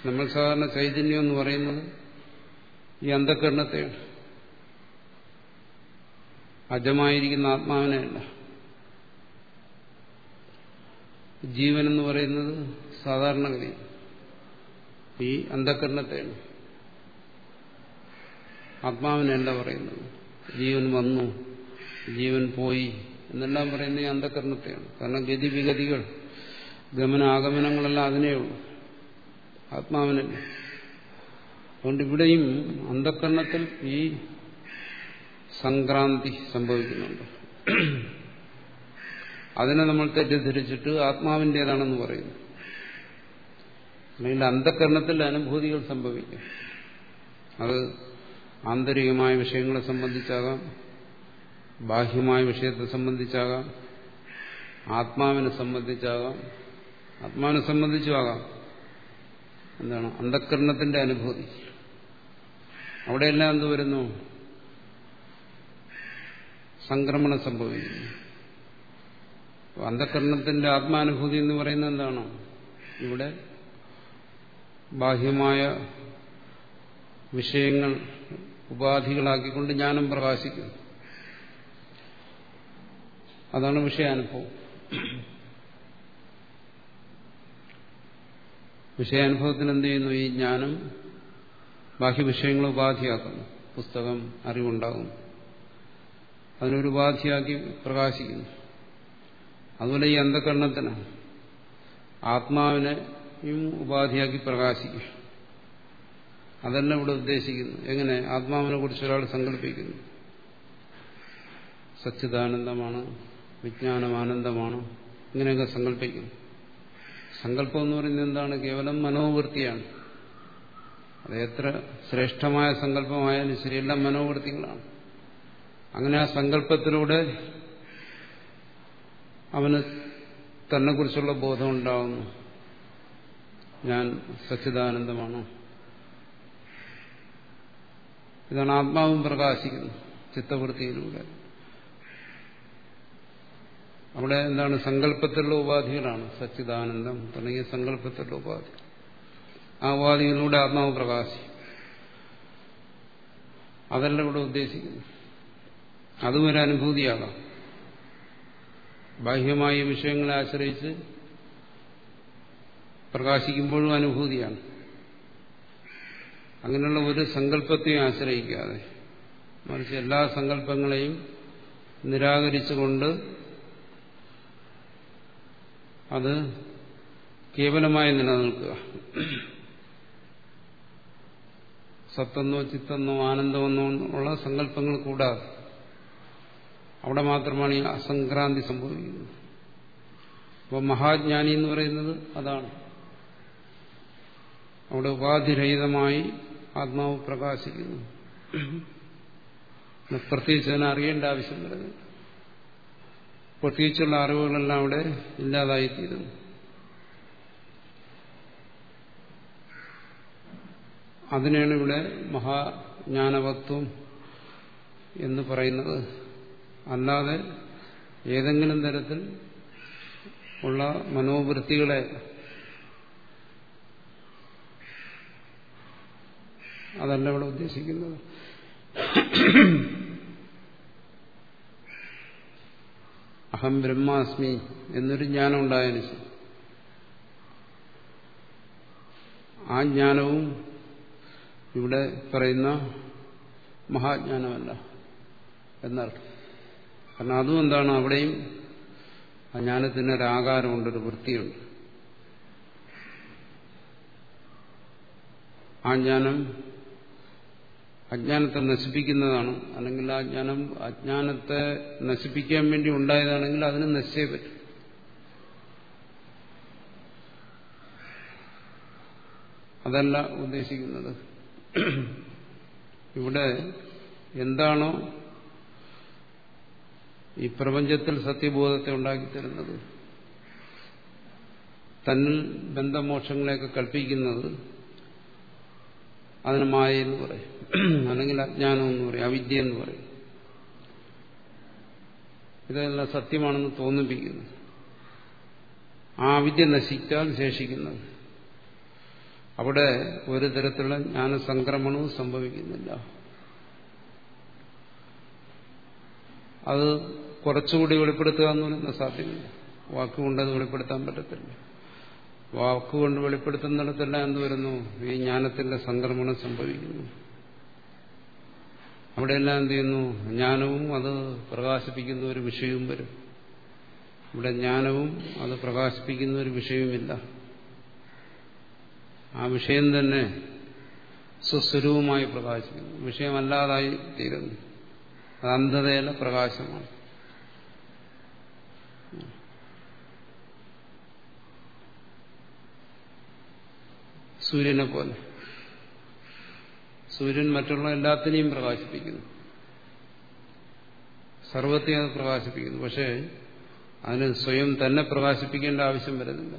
[SPEAKER 1] നമ്മൾ സാധാരണ ചൈതന്യം എന്ന് പറയുന്നത് ഈ അന്ധകരണത്തെയാണ്. അജമായിരിക്കുന്ന ആത്മാവിനെയല്ല. ജീവൻ എന്ന് പറയുന്നത് സാധാരണഗതി ഈ അന്ധക്കരണത്തെയാണ് ആത്മാവിനല്ല പറയുന്നത്? ജീവൻ വന്നു ജീവൻ പോയി എന്നെല്ലാം പറയുന്നത് അന്ധകരണത്തെയാണ്. കാരണം ഗതിവിഗതികൾ ഗമനാഗമനങ്ങളെല്ലാം അതിനേ ഉള്ളൂ. ആത്മാവിനല്ല? അതുകൊണ്ട് ഇവിടെയും അന്ധകരണത്തിൽ ഈ സംക്രാന്തി സംഭവിക്കുന്നുണ്ട്. അതിനെ നമ്മൾ തെറ്റിദ്ധരിച്ചിട്ട് ആത്മാവിന്റെതാണെന്ന് പറയുന്നു. അല്ലെങ്കിൽ അന്ധകരണത്തിൽ അനുഭൂതികൾ സംഭവിക്കും. അത് ആന്തരികമായ വിഷയങ്ങളെ സംബന്ധിച്ചാകാം ബാഹ്യമായ വിഷയത്തെ സംബന്ധിച്ചാകാം ആത്മാവിനെ സംബന്ധിച്ചാകാം ആത്മാവിനെ സംബന്ധിച്ചുമാകാം. എന്താണ്? അന്ധക്കരണത്തിന്റെ അനുഭൂതി. അവിടെയെല്ലാം എന്ത് വരുന്നു? സംക്രമണം സംഭവിക്കുന്നു. അന്ധക്കരണത്തിന്റെ ആത്മാനുഭൂതി എന്ന് പറയുന്നത് എന്താണ്? ഇവിടെ ബാഹ്യമായ വിഷയങ്ങൾ ഉപാധികളാക്കിക്കൊണ്ട് ജ്ഞാനം പ്രകാശിക്കുന്നു അതാണ് വിഷയാനുഭവം. വിഷയാനുഭവത്തിന് എന്ത് ചെയ്യുന്നു? ഈ ജ്ഞാനം ബാഹ്യവിഷയങ്ങളെ ഉപാധിയാക്കുന്നു. പുസ്തകം അറിവുണ്ടാകും അതിനൊരു ഉപാധിയാക്കി പ്രകാശിക്കുന്നു. അതുപോലെ ഈ അന്ധകരണത്തിന് ആത്മാവിനെയും ഉപാധിയാക്കി പ്രകാശിക്കും. അതല്ല ഇവിടെ ഉദ്ദേശിക്കുന്നു എങ്ങനെ? ആത്മാവിനെ കുറിച്ച് ഒരാൾ സങ്കല്പിക്കുന്നു. സച്ചിദാനന്ദമാണ് വിജ്ഞാനം ആനന്ദമാണ് ഇങ്ങനെയൊക്കെ സങ്കല്പിക്കുന്നു. സങ്കല്പം എന്ന് പറയുന്നത് എന്താണ്? കേവലം മനോവൃത്തിയാണ്. അത് എത്ര ശ്രേഷ്ഠമായ സങ്കല്പമായാലും ശരിയെല്ലാം മനോവൃത്തികളാണ്. അങ്ങനെ ആ സങ്കല്പത്തിലൂടെ അവന് തന്നെക്കുറിച്ചുള്ള ബോധം ഉണ്ടാവുന്നു. ഞാൻ സച്ചിദാനന്ദമാണ്. ഇതാണ് ആത്മാവും പ്രകാശിക്കുന്നത് ചിത്തവൃത്തിയിലൂടെ. അവിടെ എന്താണ്? സങ്കല്പത്തിലുള്ള ഉപാധികളാണ്. സച്ചിദാനന്ദം തുടങ്ങിയ സങ്കല്പത്തിലുള്ള ഉപാധി. ആ ഉപാധികളിലൂടെ ആത്മാവ് പ്രകാശിക്കും. അതല്ല ഇവിടെ ഉദ്ദേശിക്കുന്നു അതും ഒരു അനുഭൂതിയാകാം. ബാഹ്യമായ വിഷയങ്ങളെ ആശ്രയിച്ച് പ്രകാശിക്കുമ്പോഴും അനുഭൂതിയാണ്. അങ്ങനെയുള്ള ഒരു സങ്കല്പത്തെയും ആശ്രയിക്കാതെ മറിച്ച് എല്ലാ സങ്കല്പങ്ങളെയും നിരാകരിച്ചുകൊണ്ട് അത് കേവലമായി നിലനിൽക്കുക. സത്തെന്നോ ചിത്തെന്നോ ആനന്ദമെന്നോ ഉള്ള സങ്കല്പങ്ങൾ കൂടാതെ അവിടെ മാത്രമാണ് ഈ അസംക്രാന്തി സംഭവിക്കുന്നത്. അപ്പോൾ മഹാജ്ഞാനി എന്ന് പറയുന്നത് അതാണ്. അവിടെ ഉപാധിരഹിതമായി ആത്മാവ് പ്രകാശിക്കുന്നു. പ്രത്യേകിച്ച് അതിനെ അറിയേണ്ട ആവശ്യം വരുന്നു പ്രത്യേകിച്ചുള്ള അറിവുകളെല്ലാം അവിടെ ഇല്ലാതായിത്തീരുന്നു. അതിനാണ് ഇവിടെ മഹാജ്ഞാനവത്വം എന്ന് പറയുന്നത്. അല്ലാതെ ഏതെങ്കിലും തരത്തിൽ ഉള്ള മനോവൃത്തികളെ അതല്ല ഇവിടെ ഉദ്ദേശിക്കുന്നത്. അഹം ബ്രഹ്മാസ്മി എന്നൊരു ജ്ഞാനം ഉണ്ടായതിനു ആ ജ്ഞാനവും ഇവിടെ പറയുന്ന മഹാജ്ഞാനമല്ല എന്നർത്ഥം. കാരണം അതും എന്താണ് അവിടെയും ആ ജ്ഞാനത്തിന് ഒരു ആകാരമുണ്ട് ഒരു വൃത്തിയുണ്ട്. ആ ജ്ഞാനം അജ്ഞാനത്തെ നശിപ്പിക്കുന്നതാണ്. അല്ലെങ്കിൽ ആ ജ്ഞാനം അജ്ഞാനത്തെ നശിപ്പിക്കാൻ വേണ്ടി ഉണ്ടായതാണെങ്കിൽ അതിന് നശിച്ചേ പറ്റും. അതല്ല ഉദ്ദേശിക്കുന്നത്. ഇവിടെ എന്താണോ ഈ പ്രപഞ്ചത്തിൽ സത്യബോധത്തെ ഉണ്ടാക്കി തരുന്നത് തന്നിൽ ബന്ധമോക്ഷങ്ങളെയൊക്കെ കൽപ്പിക്കുന്നത് അതിന് മായ എന്ന് പറയും. അല്ലെങ്കിൽ അജ്ഞാനം എന്ന് പറയും അവിദ്യ എന്ന് പറയും. ഇതെല്ലാം സത്യമാണെന്ന് തോന്നിപ്പിക്കുന്നു ആ അവിദ്യ നശിച്ചാൽ ശേഷിക്കുന്നത്. അവിടെ ഒരു തരത്തിലുള്ള ജ്ഞാനസംക്രമണവും സംഭവിക്കുന്നില്ല. അത് കുറച്ചുകൂടി വെളിപ്പെടുത്തുക എന്ന് സാധ്യമല്ല. വാക്കുകൊണ്ട് അത് വെളിപ്പെടുത്താൻ പറ്റത്തില്ല. വാക്കുകൊണ്ട് വെളിപ്പെടുത്തുന്നിടത്തെല്ലാം എന്ത് വരുന്നു? ഈ ജ്ഞാനത്തിന്റെ സംക്രമണം സംഭവിക്കുന്നു. അവിടെയെല്ലാം എന്ത് ചെയ്യുന്നു? ജ്ഞാനവും അത് പ്രകാശിപ്പിക്കുന്ന ഒരു വിഷയവും വരും. ഇവിടെ ജ്ഞാനവും അത് പ്രകാശിപ്പിക്കുന്ന ഒരു വിഷയവുമില്ല. ആ വിഷയം തന്നെ സ്വസ്വരൂപമായി പ്രകാശിക്കുന്നു. വിഷയമല്ലാതായി തീരുന്നു. അത് അന്ധതയല്ല പ്രകാശമാണ്. സൂര്യനെ പോലെ. സൂര്യൻ മറ്റുള്ള എല്ലാത്തിനെയും പ്രകാശിപ്പിക്കുന്നു. സർവത്തെയും അത് പ്രകാശിപ്പിക്കുന്നു. പക്ഷേ അതിന് സ്വയം തന്നെ പ്രകാശിപ്പിക്കേണ്ട ആവശ്യം വരുന്നില്ല.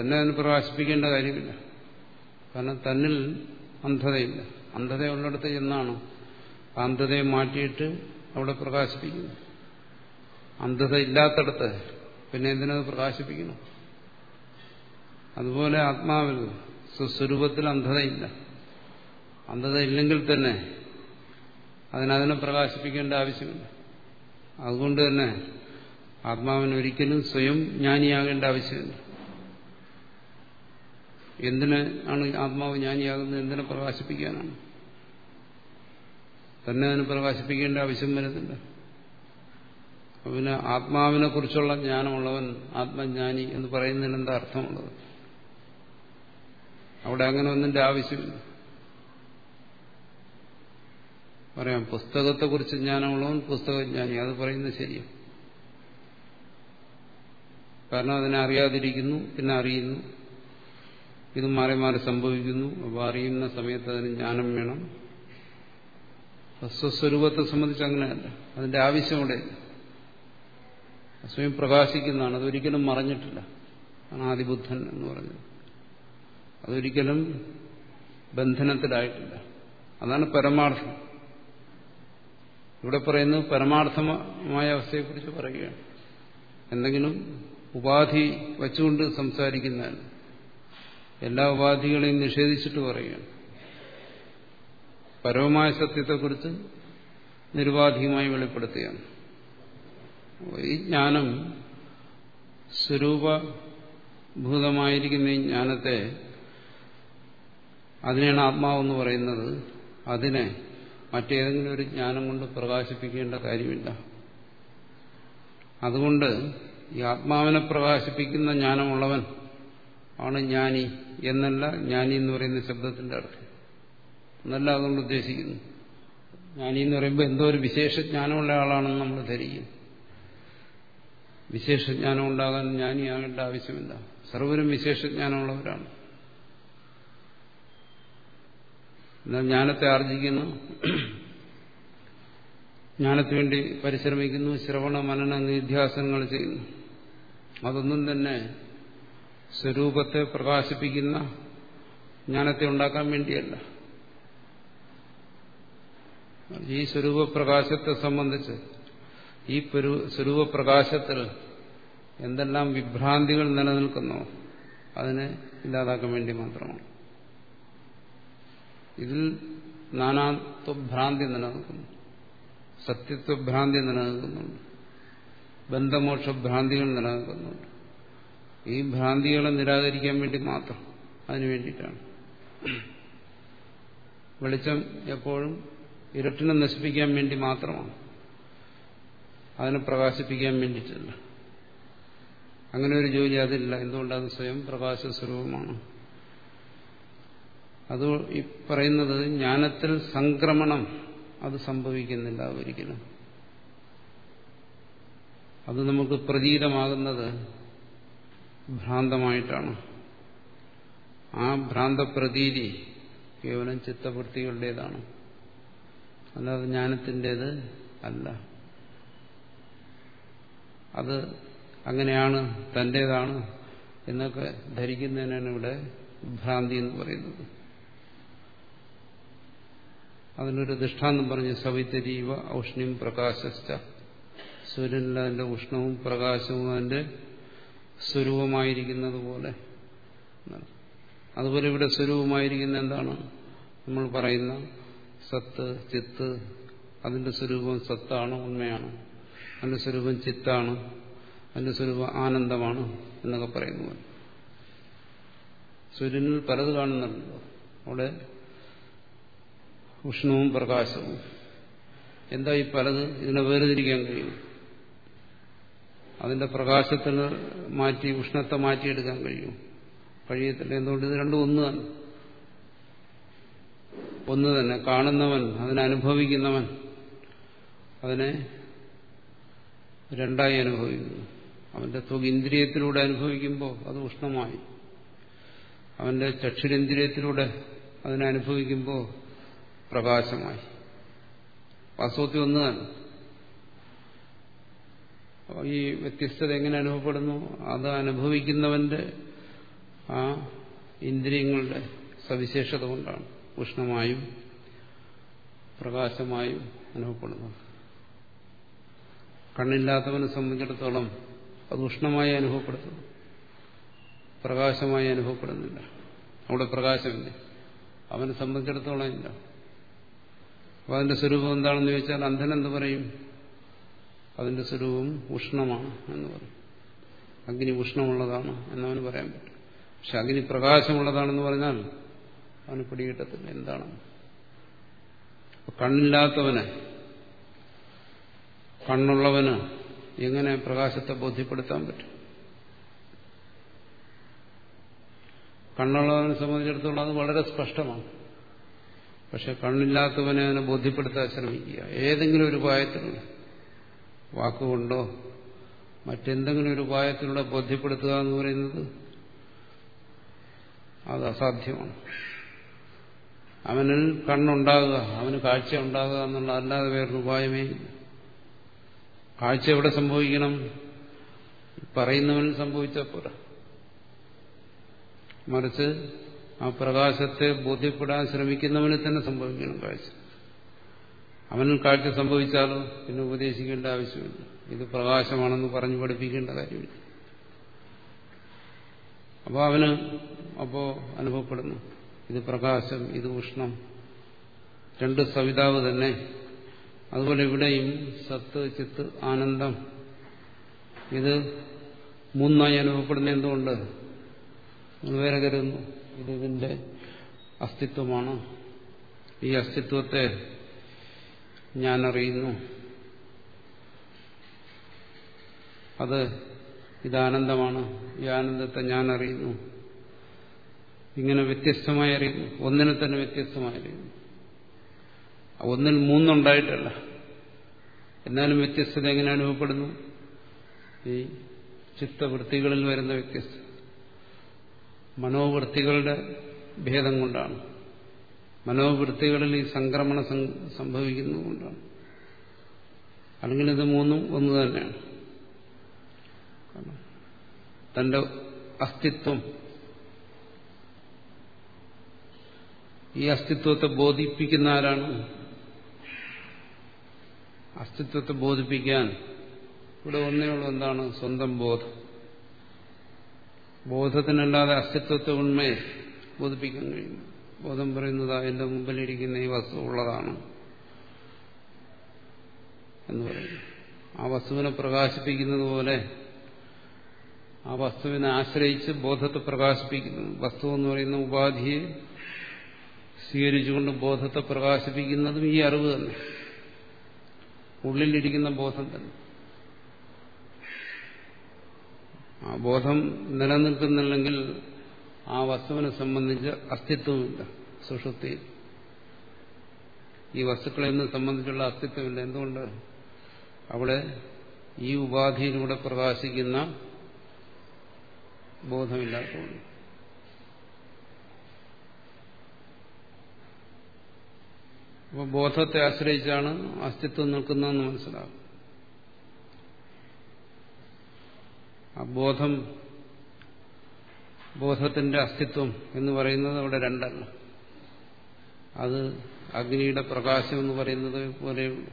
[SPEAKER 1] തന്നെ അതിന് പ്രകാശിപ്പിക്കേണ്ട കാര്യമില്ല. കാരണം തന്നിൽ അന്ധതയില്ല. അന്ധതയുള്ളിടത്ത് എന്നാണ്? അന്ധതയെ മാറ്റിയിട്ട് അവിടെ പ്രകാശിപ്പിക്കുന്നു. അന്ധത ഇല്ലാത്തടത്ത് പിന്നെ എന്തിനത് പ്രകാശിപ്പിക്കണം അതുപോലെ ആത്മാവിൽ സ്വസ്വരൂപത്തിൽ അന്ധതയില്ല. അന്ധത ഇല്ലെങ്കിൽ തന്നെ അതിനതിനെ പ്രകാശിപ്പിക്കേണ്ട ആവശ്യമില്ല. അതുകൊണ്ട് തന്നെ ആത്മാവിന് ഒരിക്കലും സ്വയം ജ്ഞാനിയാകേണ്ട ആവശ്യമില്ല. എന്തിന് ആണ് ആത്മാവ് ജ്ഞാനിയാകുന്നത്? എന്തിനെ പ്രകാശിപ്പിക്കാനാണ്? തന്നെ അതിന് പ്രകാശിപ്പിക്കേണ്ട ആവശ്യം വരുന്നില്ല. പിന്നെ ആത്മാവിനെ കുറിച്ചുള്ള ജ്ഞാനമുള്ളവൻ ആത്മജ്ഞാനി എന്ന് പറയുന്നതിന് എന്താ അർത്ഥമുള്ളത്? അവിടെ അങ്ങനെ ഒന്നിന്റെ ആവശ്യമില്ല പറയാം പുസ്തകത്തെക്കുറിച്ച് ജ്ഞാനമുള്ളവൻ പുസ്തകജ്ഞാനി അത് പറയുന്നത് ശരിയാണ് കാരണം അതിനെ അറിയാതിരിക്കുന്നു പിന്നെ അറിയുന്നു. ഇത് മാറി മാറി സംഭവിക്കുന്നു. അപ്പോൾ അറിയുന്ന സമയത്ത് അതിന് ജ്ഞാനം വേണം. സ്വസ്വരൂപത്തെ സംബന്ധിച്ച് അങ്ങനെയല്ല. അതിന്റെ ആവശ്യം അവിടെ സ്വയം പ്രകാശിക്കുന്നതാണ്. അതൊരിക്കലും മറഞ്ഞിട്ടില്ല. ആദിബുദ്ധൻ എന്ന് പറഞ്ഞത്. അതൊരിക്കലും ബന്ധനത്തിലായിട്ടില്ല. അതാണ് പരമാർത്ഥം. ഇവിടെ പറയുന്നത് പരമാർത്ഥമായ അവസ്ഥയെക്കുറിച്ച് പറയുകയാണ്. എന്തെങ്കിലും ഉപാധി വച്ചുകൊണ്ട് സംസാരിക്കുന്നതാണ് എല്ലാ ഉപാധികളെയും നിഷേധിച്ചിട്ട് പറയുകയാണ്. പരമമായ സത്യത്തെക്കുറിച്ച് നിരുപാധികമായി വെളിപ്പെടുത്തുകയാണ്. ഈ ജ്ഞാനം സ്വരൂപഭൂതമായിരിക്കുന്ന ഈ ജ്ഞാനത്തെ അതിനെയാണ് ആത്മാവെന്ന് പറയുന്നത്. അതിനെ മറ്റേതെങ്കിലും ഒരു ജ്ഞാനം കൊണ്ട് പ്രകാശിപ്പിക്കേണ്ട കാര്യമില്ല. അതുകൊണ്ട് ഈ ആത്മാവിനെ പ്രകാശിപ്പിക്കുന്ന ജ്ഞാനമുള്ളവൻ ആണ് ജ്ഞാനി എന്നല്ല ജ്ഞാനി എന്ന് പറയുന്ന ശബ്ദത്തിന്റെ അർത്ഥം. എന്നല്ല അതുകൊണ്ട് ഉദ്ദേശിക്കുന്നു. ജ്ഞാനി എന്ന് പറയുമ്പോൾ എന്തോ ഒരു വിശേഷ ജ്ഞാനമുള്ള ആളാണെന്ന് നമ്മൾ ധരിക്കും. വിശേഷജ്ഞാനം ഉണ്ടാകാൻ ജ്ഞാനിയാകേണ്ട ആവശ്യമില്ല. സർവരും വിശേഷജ്ഞാനമുള്ളവരാണ് എന്നാൽ ജ്ഞാനത്തെ ആർജിക്കുന്നു. ജ്ഞാനത്തിന് വേണ്ടി പരിശ്രമിക്കുന്നു ശ്രവണ മനന നിധ്യാസങ്ങൾ ചെയ്യുന്നു. അതൊന്നും തന്നെ സ്വരൂപത്തെ പ്രകാശിപ്പിക്കുന്ന ജ്ഞാനത്തെ ഉണ്ടാക്കാൻ വേണ്ടിയല്ല. ഈ സ്വരൂപപ്രകാശത്തെ സംബന്ധിച്ച് ഈ സ്വരൂപപ്രകാശത്തിൽ എന്തെല്ലാം വിഭ്രാന്തികൾ നിലനിൽക്കുന്നോ അതിനെ ഇല്ലാതാക്കാൻ വേണ്ടി മാത്രമാണ്. ഇതിൽ നാനാത്വഭ്രാന്തി നിലനിൽക്കുന്നു. സത്യത്വഭ്രാന്തി നിലനിൽക്കുന്നുണ്ട്. ബന്ധമോക്ഷഭ്രാന്തികൾ നിലനിൽക്കുന്നുണ്ട്. ഈ ഭ്രാന്തികളെ നിരാകരിക്കാൻ വേണ്ടി മാത്രം അതിനു വേണ്ടിയിട്ടാണ്. വെളിച്ചം എപ്പോഴും ഇരട്ടിനെ നശിപ്പിക്കാൻ വേണ്ടി മാത്രമാണ്. അതിനെ പ്രകാശിപ്പിക്കാൻ വേണ്ടിയിട്ടില്ല. അങ്ങനെ ഒരു ജോലി അതില്ല. എന്തുകൊണ്ട് അത് സ്വയം പ്രകാശ സ്വരൂപമാണ് അത് ഈ പറയുന്നത് ജ്ഞാനത്തിൽ സംക്രമണം അത് സംഭവിക്കുന്നില്ല ഒരിക്കലും. അത് നമുക്ക് പ്രതീതമാകുന്നത് ഭ്രാന്തമായിട്ടാണ്. ആ ഭ്രാന്തപ്രതീതി കേവലം ചിത്തവൃത്തികളുടേതാണ്. അല്ലാതെ ജ്ഞാനത്തിന്റെത് അല്ല. അത് അങ്ങനെയാണ് തന്റേതാണ് എന്നൊക്കെ ധരിക്കുന്നതിനാണ് ഇവിടെ ഭ്രാന്തി എന്ന് പറയുന്നത്. അതിനൊരു ദൃഷ്ടാന്തം പറഞ്ഞു സവിതരീവ ഔഷ്ണ്യം പ്രകാശസ്ഥ സൂര്യനിൽ അതിന്റെ ഉഷ്ണവും പ്രകാശവും അതിന്റെ സ്വരൂപമായിരിക്കുന്നത് പോലെ അതുപോലെ ഇവിടെ സ്വരൂപമായിരിക്കുന്ന എന്താണ്? നമ്മൾ പറയുന്ന സത്ത് ചിത്ത് അതിന്റെ സ്വരൂപം സത്താണ് ഉണ്മയാണ്? അതിന്റെ സ്വരൂപം ചിത്താണ് അതിന്റെ സ്വരൂപം ആനന്ദമാണ് എന്നൊക്കെ പറയുന്നു സൂര്യനിൽ പലത് കാണുന്നുണ്ടല്ലോ. അവിടെ ഉഷ്ണവും പ്രകാശവും. എന്താ ഈ പലത്? ഇതിനെ വേർതിരിക്കാൻ കഴിയും. അതിന്റെ പ്രകാശത്തിന് മാറ്റി ഉഷ്ണത്തെ മാറ്റിയെടുക്കാൻ കഴിയും. കഴിയത്തില്ല എന്തുകൊണ്ട് ഇത് രണ്ടും ഒന്ന് തന്നെ? ഒന്ന് തന്നെ. കാണുന്നവൻ അതിനനുഭവിക്കുന്നവൻ അതിനെ രണ്ടായി അനുഭവിക്കുന്നു. അവന്റെ തുക ഇന്ദ്രിയത്തിലൂടെ അനുഭവിക്കുമ്പോൾ അത് ഉഷ്ണമായി. അവന്റെ ചക്ഷുരേന്ദ്രിയത്തിലൂടെ അതിനെ അനുഭവിക്കുമ്പോൾ പ്രകാശമായി. വാസ്തവത്തിൽ ഒന്ന് തന്നെ ഈ വ്യത്യസ്തത എങ്ങനെ അനുഭവപ്പെടുന്നു? അത് അനുഭവിക്കുന്നവന്റെ ആ ഇന്ദ്രിയങ്ങളുടെ സവിശേഷത കൊണ്ടാണ്. ഉഷ്ണമായും പ്രകാശമായും അനുഭവപ്പെടുന്നത് കണ്ണില്ലാത്തവനെ സംബന്ധിച്ചിടത്തോളം അത് ഉഷ്ണമായി അനുഭവപ്പെടുന്നു. പ്രകാശമായി അനുഭവപ്പെടുന്നില്ല. അവിടെ പ്രകാശമില്ല. അവനെ സംബന്ധിച്ചിടത്തോളം ഇല്ല. അപ്പൊ അതിന്റെ സ്വരൂപം എന്താണെന്ന് ചോദിച്ചാൽ എന്ത് പറയും. അതിന്റെ സ്വരൂപം ഉഷ്ണമാണ് എന്ന് പറയും. അഗ്നി ഉഷ്ണമുള്ളതാണ് എന്നവന് പറയാൻ പറ്റും. പക്ഷെ അഗ്നി പ്രകാശമുള്ളതാണെന്ന് പറഞ്ഞാൽ അവന് പിടികിട്ടത്തില്ല. എന്താണ്? കണ്ണില്ലാത്തവന് കണ്ണുള്ളവന് എങ്ങനെ പ്രകാശത്തെ ബോധ്യപ്പെടുത്താൻ പറ്റും? കണ്ണുള്ളവനെ സംബന്ധിച്ചിടത്തോളം അത് വളരെ സ്പഷ്ടമാണ്. പക്ഷെ കണ്ണില്ലാത്തവനെ അതിനെ ബോധ്യപ്പെടുത്താൻ ശ്രമിക്കുക. ഏതെങ്കിലും ഒരു ഉപായത്തിലൂടെ വാക്കുകൊണ്ടോ മറ്റെന്തെങ്കിലും ഒരു ഉപായത്തിലൂടെ ബോധ്യപ്പെടുത്തുക എന്ന് പറയുന്നത് അത് അസാധ്യമാണ്. അവന് കണ്ണുണ്ടാകുക അവന് കാഴ്ച ഉണ്ടാകുക എന്നുള്ള അല്ലാതെ വേറൊരു ഉപായമേ കാഴ്ച എവിടെ സംഭവിക്കണം? പറയുന്നവന് സംഭവിച്ചാൽ പോരാ. മറിച്ച് ആ പ്രകാശത്തെ ബോധ്യപ്പെടാൻ ശ്രമിക്കുന്നവന് തന്നെ സംഭവിക്കണം കാഴ്ച. അവനും കാഴ്ച സംഭവിച്ചാലോ? പിന്നെ ഉപദേശിക്കേണ്ട ആവശ്യമില്ല. ഇത് പ്രകാശമാണെന്ന് പറഞ്ഞു പഠിപ്പിക്കേണ്ട കാര്യമില്ല. അപ്പോൾ അവന് അപ്പോൾ അനുഭവപ്പെടുന്നു. ഇത് പ്രകാശം ഇത് ഉഷ്ണം. രണ്ട് സവിതാവ് തന്നെ. അതുപോലെ ഇവിടെയും സത്ത് ചിത്ത് ആനന്ദം. ഇത് മൂന്നായി അനുഭവപ്പെടുന്ന എന്തുകൊണ്ട്? വേറെ കരുതുന്നു. ഇത് ഇതിന്റെ അസ്തിത്വമാണ്. ഈ അസ്തിത്വത്തെ ഞാൻ അറിയുന്നു അത് ഇതാനന്ദമാണ്. ഈ ആനന്ദത്തെ ഞാൻ അറിയുന്നു ഇങ്ങനെ വ്യത്യസ്തമായി അറിയുന്നു ഒന്നിനെ തന്നെ വ്യത്യസ്തമായി അറിയുന്നു ഒന്നിൽ മൂന്നുണ്ടായിട്ടല്ല. എന്നാലും വ്യത്യസ്തത എങ്ങനെ അനുഭവപ്പെടുന്നു? ഈ ചിത്തവൃത്തികളിൽ വരുന്ന വ്യത്യസ്തത. മനോവൃത്തികളുടെ ഭേദം കൊണ്ടാണ്. മനോവൃത്തികളിൽ ഈ സംക്രമണം സംഭവിക്കുന്നതുകൊണ്ടാണ് അല്ലെങ്കിൽ ഇത് മൂന്നും ഒന്ന് തന്നെയാണ്. തന്റെ അസ്തിത്വം ഈ അസ്തിത്വത്തെ ബോധിപ്പിക്കുന്ന ആരാണ്? അസ്തിത്വത്തെ ബോധിപ്പിക്കാൻ ഇവിടെ ഒന്നേ ഉള്ളൂ എന്താണ് സ്വന്തം ബോധം. ബോധത്തിനല്ലാതെ അസ്തിത്വത്തെ ഉണ്മയെ ബോധിപ്പിക്കാൻ കഴിയും. ബോധം പറയുന്നത് എന്റെ മുമ്പിലിരിക്കുന്ന ഈ വസ്തു ഉള്ളതാണ് എന്ന് പറയുന്നു ആ വസ്തുവിനെ പ്രകാശിപ്പിക്കുന്നത് പോലെ ആ വസ്തുവിനെ ആശ്രയിച്ച് ബോധത്തെ പ്രകാശിപ്പിക്കുന്നു. വസ്തു എന്ന് പറയുന്ന ഉപാധിയെ സ്വീകരിച്ചുകൊണ്ട് ബോധത്തെ പ്രകാശിപ്പിക്കുന്നതും ഈ അറിവ് തന്നെ. ഉള്ളിലിരിക്കുന്ന ബോധം തന്നെ. ആ ബോധം നിലനിൽക്കുന്നില്ലെങ്കിൽ ആ വസ്തുവിനെ സംബന്ധിച്ച് അസ്തിത്വമില്ല സുഷുപ്തി. ഈ വസ്തുക്കളെയൊന്നും സംബന്ധിച്ചുള്ള അസ്തിത്വമില്ല. എന്തുകൊണ്ട്? അവിടെ ഈ ഉപാധിയിലൂടെ പ്രകാശിക്കുന്ന ബോധമില്ലാത്തതുകൊണ്ട്. അപ്പോൾ ബോധത്തെ ആശ്രയിച്ചാണ് അസ്തിത്വം നിൽക്കുന്നതെന്ന് മനസ്സിലാകും. ആ ബോധം ബോധത്തിന്റെ അസ്തിത്വം എന്ന് പറയുന്നത് അവിടെ രണ്ടല്ല. അത് അഗ്നിയുടെ പ്രകാശം എന്ന് പറയുന്നത് പോലെ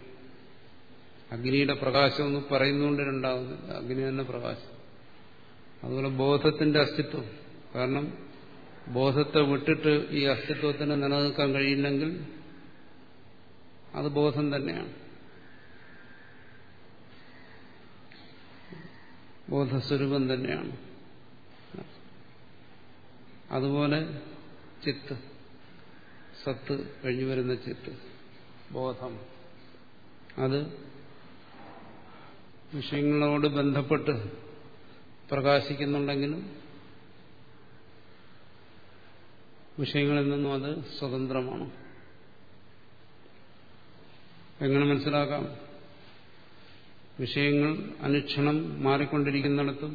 [SPEAKER 1] അഗ്നിയുടെ പ്രകാശം എന്ന് പറയുന്നുകൊണ്ട് രണ്ടാവുന്നില്ല. അഗ്നി തന്നെ പ്രകാശം. അതുപോലെ ബോധത്തിന്റെ അസ്തിത്വം. കാരണം ബോധത്തെ വിട്ടിട്ട് ഈ അസ്തിത്വത്തിന് നിലനിൽക്കാൻ കഴിയില്ലെങ്കിൽ അത് ബോധം തന്നെയാണ്. ബോധസ്വരൂപം തന്നെയാണ്. അതുപോലെ ചിത്ത്. സത്ത് കഴിഞ്ഞു വരുന്ന ചിത്ത്. ബോധം. അത് വിഷയങ്ങളോട് ബന്ധപ്പെട്ട് പ്രകാശിക്കുന്നുണ്ടെങ്കിലും വിഷയങ്ങളിൽ നിന്നും അത് സ്വതന്ത്രമാണ്. എങ്ങനെ മനസ്സിലാക്കാം? വിഷയങ്ങൾ അനുക്ഷണം മാറിക്കൊണ്ടിരിക്കുന്നിടത്തും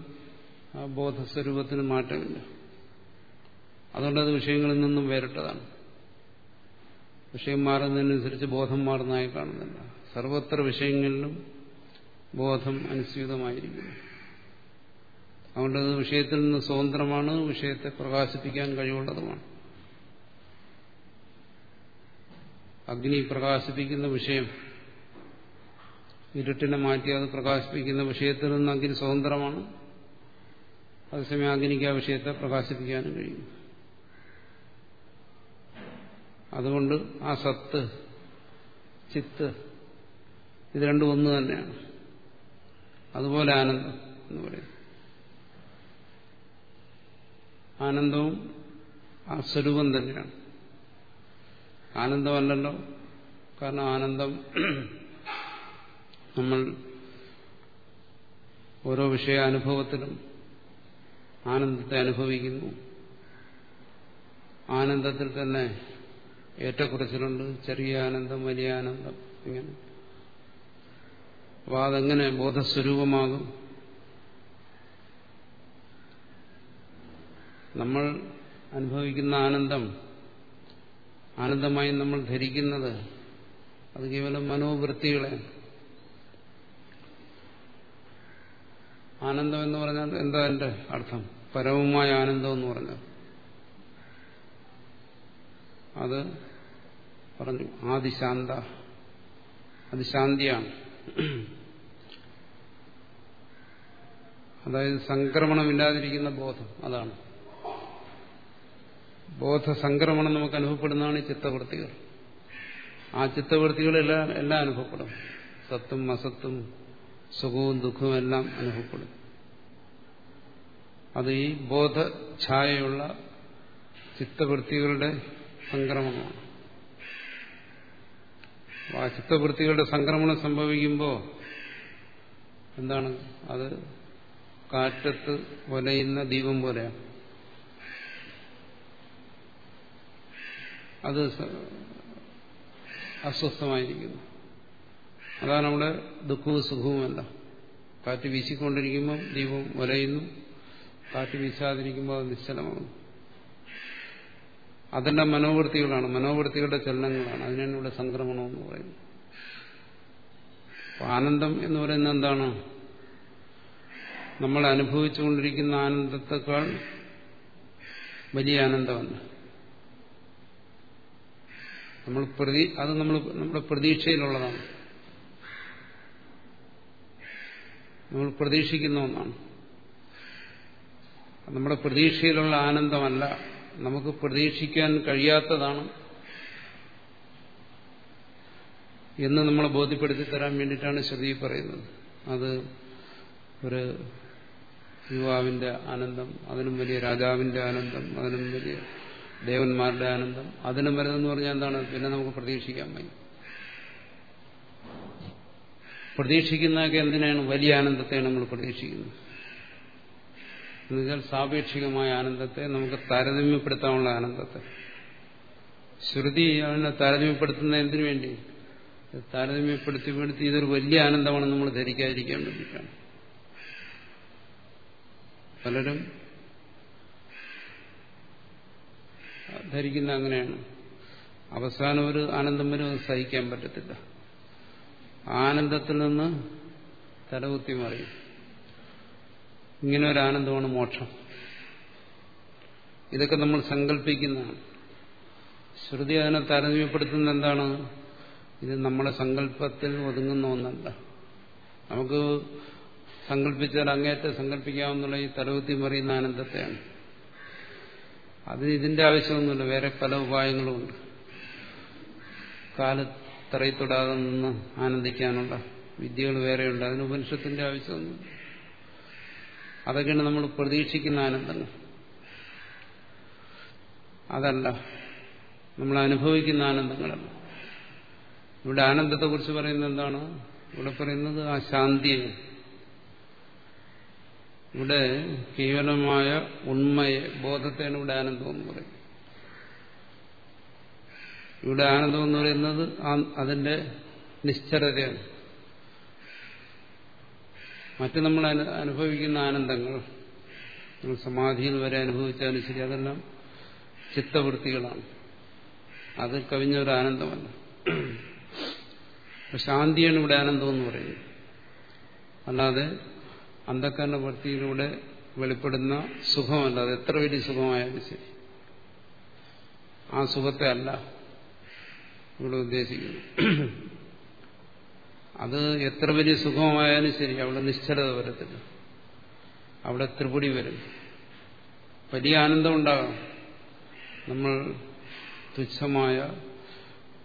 [SPEAKER 1] ആ ബോധസ്വരൂപത്തിന് മാറ്റമില്ല. അതുകൊണ്ടത് വിഷയങ്ങളിൽ നിന്നും വേറിട്ടതാണ്. വിഷയം മാറുന്നതിനനുസരിച്ച് ബോധം മാറുന്നതായി കാണുന്നില്ല. സർവത്ര വിഷയങ്ങളിലും ബോധം അനുസ്യൂതമായിരിക്കുന്നു അതുകൊണ്ടത് വിഷയത്തിൽ നിന്ന് സ്വതന്ത്രമാണ് വിഷയത്തെ പ്രകാശിപ്പിക്കാൻ കഴിവുള്ളതുമാണ്. അഗ്നി പ്രകാശിപ്പിക്കുന്ന വിഷയം ഇരുട്ടിനെ മാറ്റി അത് പ്രകാശിപ്പിക്കുന്ന വിഷയത്തിൽ നിന്ന് അഗ്നി സ്വതന്ത്രമാണ്. അതേസമയം അഗ്നിക്ക് ആ വിഷയത്തെ പ്രകാശിപ്പിക്കാനും കഴിയും. അതുകൊണ്ട് ആ സത്ത് ചിത്ത് ഇത് രണ്ടും ഒന്ന് തന്നെയാണ്. അതുപോലെ ആനന്ദം എന്ന് പറയും. ആനന്ദവും ആ സ്വരൂപം തന്നെയാണ്. ആനന്ദമല്ലല്ലോ. കാരണം ആനന്ദം നമ്മൾ ഓരോ വിഷയാനുഭവത്തിലും ആനന്ദത്തെ അനുഭവിക്കുന്നു. ആനന്ദത്തിൽ തന്നെ ഏറ്റക്കുറച്ചിലുണ്ട്. ചെറിയ ആനന്ദം വലിയ ആനന്ദം ഇങ്ങനെ. അപ്പോൾ അതെങ്ങനെ ബോധസ്വരൂപമാകും? നമ്മൾ അനുഭവിക്കുന്ന ആനന്ദം ആനന്ദമായി നമ്മൾ ധരിക്കുന്നത് അത് കേവലം മനോവൃത്തികളെ ആനന്ദം എന്ന് പറഞ്ഞാൽ എന്താ എന്റെ അർത്ഥം? പരമമായ ആനന്ദം എന്ന് പറഞ്ഞാൽ. അത് പറഞ്ഞു ആദിശാന്ത. അത് ശാന്തിയാണ് അതായത് സംക്രമണമില്ലാതിരിക്കുന്ന ബോധം അതാണ്. ബോധസംക്രമണം നമുക്ക് അനുഭവപ്പെടുന്നതാണ് ഈ ചിത്തവൃത്തികൾ. ആ ചിത്തവൃത്തികളെല്ലാം എല്ലാം അനുഭവപ്പെടും. സത്തും അസത്തും സുഖവും ദുഃഖവും എല്ലാം അനുഭവപ്പെടും. അത് ഈ ബോധഛായയുള്ള ചിത്തവൃത്തികളുടെ സംക്രമണമാണ്. ആ ചിത്തവൃത്തികളുടെ സംക്രമണം സംഭവിക്കുമ്പോൾ എന്താണ്? അത് കാറ്റത്ത് വലയുന്ന ദീപം പോലെയാണ്. അത് അസ്വസ്ഥമായിരിക്കുന്നു. അതാണ് നമ്മുടെ ദുഃഖവും സുഖവുമല്ല. കാറ്റ് വീശിക്കൊണ്ടിരിക്കുമ്പോൾ ദീപം വലയുന്നു. കാറ്റ് വീശാതിരിക്കുമ്പോൾ അത് നിശ്ചലമാണ് അതെല്ലാം മനോവൃത്തികളാണ്. മനോവൃത്തികളുടെ ചലനങ്ങളാണ്. അതിനാണ് ഇവിടെ സംക്രമണം എന്ന് പറയുന്നത്. ആനന്ദം എന്ന് പറയുന്നത് എന്താണ്? നമ്മൾ അനുഭവിച്ചുകൊണ്ടിരിക്കുന്ന ആനന്ദത്തെക്കാൾ വലിയ ആനന്ദമല്ല. നമ്മൾ പ്രതി അത് നമ്മൾ നമ്മുടെ പ്രതീക്ഷയിലുള്ളതാണ്. നമ്മൾ പ്രതീക്ഷിക്കുന്ന ഒന്നാണ്. നമ്മുടെ പ്രതീക്ഷയിലുള്ള ആനന്ദമല്ല. നമുക്ക് പ്രതീക്ഷിക്കാൻ കഴിയാത്തതാണ് എന്ന് നമ്മളെ ബോധ്യപ്പെടുത്തി തരാൻ വേണ്ടിയിട്ടാണ് ശ്രുതി പറയുന്നത്. അത് ഒരു യുവാവിന്റെ ആനന്ദം അതിനും വലിയ രാജാവിന്റെ ആനന്ദം അതിനും വലിയ ദേവന്മാരുടെ ആനന്ദം അതിനും വരുന്നതെന്ന് പറഞ്ഞാൽ എന്താണ്? പിന്നെ നമുക്ക് പ്രതീക്ഷിക്കാൻ വയ്യ. പ്രതീക്ഷിക്കുന്നതൊക്കെ എന്തിനാണ്? വലിയ ആനന്ദത്തെയാണ് നമ്മൾ പ്രതീക്ഷിക്കുന്നത്. എന്നുവെച്ചാൽ സാപേക്ഷികമായ ആനന്ദത്തെ നമുക്ക് താരതമ്യപ്പെടുത്താനുള്ള ആനന്ദത്തെ. ശ്രുതി അവനെ താരതമ്യപ്പെടുത്തുന്ന എന്തിനു വേണ്ടി? താരതമ്യപ്പെടുത്തി പെടുത്തി ഇതൊരു വലിയ ആനന്ദമാണ് നമ്മൾ ധരിക്കാതിരിക്കാൻ വേണ്ടിയിട്ടാണ്. പലരും ധരിക്കുന്ന അങ്ങനെയാണ്. അവസാനം ഒരു ആനന്ദം വരും അത് സഹിക്കാൻ പറ്റത്തില്ല. ആനന്ദത്തിൽ നിന്ന് തലകുത്തി മറിയും. ഇങ്ങനെ ഒരു ആനന്ദമാണ് മോക്ഷം. ഇതൊക്കെ നമ്മൾ സങ്കല്പിക്കുന്നതാണ് ശ്രുതി അതിനെ താരതമ്യപ്പെടുത്തുന്നത് എന്താണ് ഇത് നമ്മുടെ സങ്കല്പത്തിൽ ഒതുങ്ങുന്ന ഒന്നല്ല. നമുക്ക് സങ്കല്പിച്ചാൽ അങ്ങേറ്റം സങ്കല്പിക്കാമെന്നുള്ള ഈ തലവുത്തി മറിയുന്ന ആനന്ദത്തെയാണ്. അതിന് ഇതിന്റെ ആവശ്യമൊന്നുമില്ല. വേറെ പല ഉപായങ്ങളുമുണ്ട് കാലത്തറയിത്തൊടാതെ നിന്ന് ആനന്ദിക്കാനുള്ള വിദ്യകൾ വേറെയുണ്ട്. അതിന് ഉപനിഷത്തിന്റെ ആവശ്യമൊന്നുമില്ല. അതൊക്കെയാണ് നമ്മൾ പ്രതീക്ഷിക്കുന്ന ആനന്ദങ്ങൾ. അതല്ല നമ്മൾ അനുഭവിക്കുന്ന ആനന്ദങ്ങളല്ല. ഇവിടെ ആനന്ദത്തെക്കുറിച്ച് പറയുന്നത് എന്താണ്? ഇവിടെ പറയുന്നത് ആ ശാന്തിയെ. ഇവിടെ കേവലമായ ഉണ്മയെ ബോധത്തെയാണ് ഇവിടെ ആനന്ദം എന്ന് പറയുന്നത്. ഇവിടെ ആനന്ദം എന്ന് പറയുന്നത് അതിന്റെ നിശ്ചലതയാണ് മറ്റ് നമ്മൾ അനുഭവിക്കുന്ന ആനന്ദങ്ങൾ. സമാധിയിൽ വരെ അനുഭവിച്ചാലും ശരി അതെല്ലാം ചിത്തവൃത്തികളാണ്. അത് കവിഞ്ഞ ഒരു ആനന്ദമല്ല. ശാന്തിയാണ് ഇവിടെ ആനന്ദം എന്ന് പറയുന്നത്. അല്ലാതെ അന്ധക്കരണ വൃത്തിയിലൂടെ വെളിപ്പെടുന്ന സുഖമല്ല. അത് എത്ര വലിയ സുഖമായാലും ശരി. ആ സുഖത്തെ അല്ല ഇവിടെ ഉദ്ദേശിക്കുന്നു അത് എത്ര വലിയ സുഖമായാലും ശരി അവിടെ നിശ്ചലത വരത്തില്ല. അവിടെ ത്രിപുടി വരും. വലിയ ആനന്ദം ഉണ്ടാകാം. നമ്മൾ തുച്ഛമായ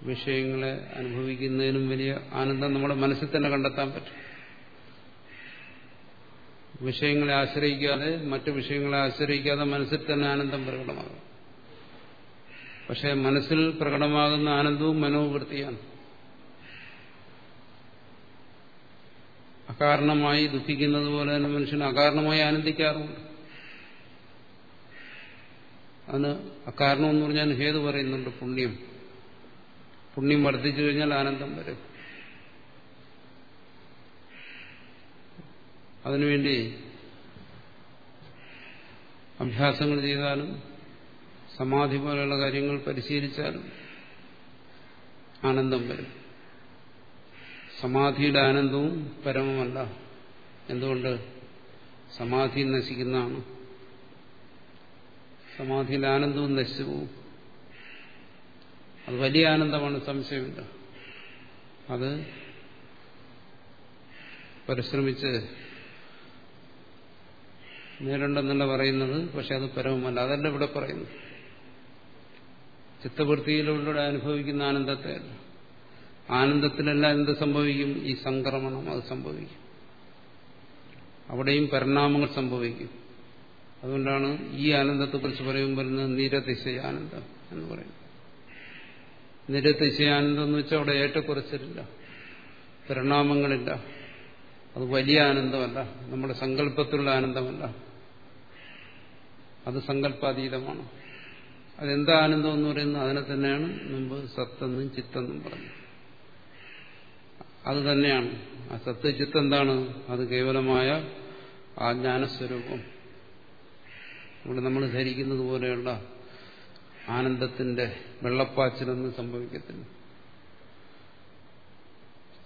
[SPEAKER 1] വിഷയങ്ങളെ അനുഭവിക്കുന്നതിനും വലിയ ആനന്ദം നമ്മുടെ മനസ്സിൽ തന്നെ കണ്ടെത്താൻ പറ്റും. വിഷയങ്ങളെ ആശ്രയിക്കാതെ മറ്റു വിഷയങ്ങളെ ആശ്രയിക്കാതെ മനസ്സിൽ തന്നെ ആനന്ദം പ്രകടമാകും. പക്ഷെ മനസ്സിൽ പ്രകടമാകുന്ന ആനന്ദവും മനോവൃത്തിയാണ്. അകാരണമായി ദുഃഖിക്കുന്നത് പോലെ തന്നെ മനുഷ്യൻ അകാരണമായി ആനന്ദിക്കാറുമുണ്ട് അതിന് അകാരണം എന്ന് പറഞ്ഞാൽ ഹേതു പറയുന്നുണ്ട് പുണ്യം. പുണ്യം വർദ്ധിച്ചു കഴിഞ്ഞാൽ ആനന്ദം വരും. അതിനുവേണ്ടി അഭ്യാസങ്ങൾ ചെയ്താലും സമാധി പോലെയുള്ള കാര്യങ്ങൾ പരിശീലിച്ചാലും ആനന്ദം വരും. സമാധിയുടെ ആനന്ദവും പരമമല്ല. എന്തുകൊണ്ട്? സമാധി നശിക്കുന്നതാണ്. സമാധിയിലെ ആനന്ദവും നശിച്ചു പോകും അത് വലിയ ആനന്ദമാണ് സംശയമില്ല. അത് പരിശ്രമിച്ച് നേരിണ്ടെന്നല്ല പറയുന്നത് പക്ഷെ അത് പരമമല്ല. അതല്ല ഇവിടെ പറയുന്നു ചിത്തവൃത്തിയിലൂടെ അനുഭവിക്കുന്ന ആനന്ദത്തെ ആനന്ദത്തിലെല്ലാം എന്ത് സംഭവിക്കും? ഈ സംക്രമണം അത് സംഭവിക്കും. അവിടെയും പരിണാമങ്ങൾ സംഭവിക്കും. അതുകൊണ്ടാണ് ഈ ആനന്ദത്തെക്കുറിച്ച് പറയുമ്പോൾ പറയുന്നത് നിരതിശയാനന്ദം എന്ന് പറയുന്നത്. നിരതിശയാനന്ദം എന്ന് വെച്ചാൽ അവിടെ ഏറ്റക്കുറച്ചിലില്ല. പരിണാമങ്ങളില്ല. അത് വലിയ ആനന്ദമല്ല. നമ്മുടെ സങ്കല്പത്തിലുള്ള ആനന്ദമല്ല. അത് സങ്കല്പാതീതമാണ്. അതെന്താ ആനന്ദം എന്ന് പറയുന്നത്? അതിനെ തന്നെയാണ് മുമ്പ് സത്തെന്നും ചിത്തെന്നും പറഞ്ഞു അത് തന്നെയാണ്. ആ സത്യജിത്ത് എന്താണ്? അത് കേവലമായ ആ ജ്ഞാനസ്വരൂപം ഇവിടെ നമ്മൾ ധരിക്കുന്നത് പോലെയുള്ള ആനന്ദത്തിന്റെ വെള്ളപ്പാച്ചിലൊന്നും സംഭവിക്കത്തില്ല.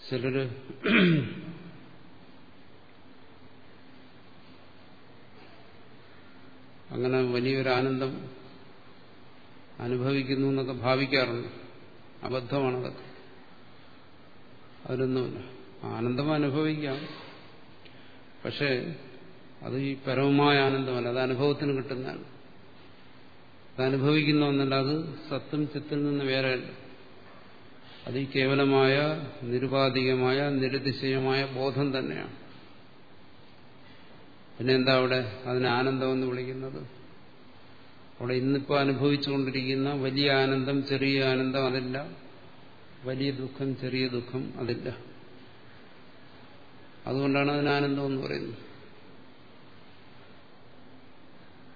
[SPEAKER 1] ചിലര് അങ്ങനെ വലിയൊരു ആനന്ദം അനുഭവിക്കുന്നു എന്നൊക്കെ ഭാവിക്കാറുണ്ട്. അബദ്ധമാണതൊക്കെ അതിലൊന്നുമില്ല ആനന്ദം അനുഭവിക്കാം. പക്ഷേ അത് ഈ പരമമായ ആനന്ദമല്ല. അത് അനുഭവത്തിന് കിട്ടുന്നതാണ്. അത് അനുഭവിക്കുന്ന ഒന്നല്ല അത് സത്തും ചിത്തിൽ നിന്ന് വേറെയല്ല അത് ഈ കേവലമായ നിരുപാധികമായ നിരതിശയമായ ബോധം തന്നെയാണ്. പിന്നെ എന്താ അവിടെ അതിനെ ആനന്ദമെന്ന് വിളിക്കുന്നത്? അവിടെ ഇന്നിപ്പോൾ അനുഭവിച്ചുകൊണ്ടിരിക്കുന്ന വലിയ ആനന്ദം ചെറിയ ആനന്ദം അതില്ല വലിയ ദുഃഖം ചെറിയ ദുഃഖം അതില്ല. അതുകൊണ്ടാണ് അതിന് ആനന്ദം എന്ന് പറയുന്നത്.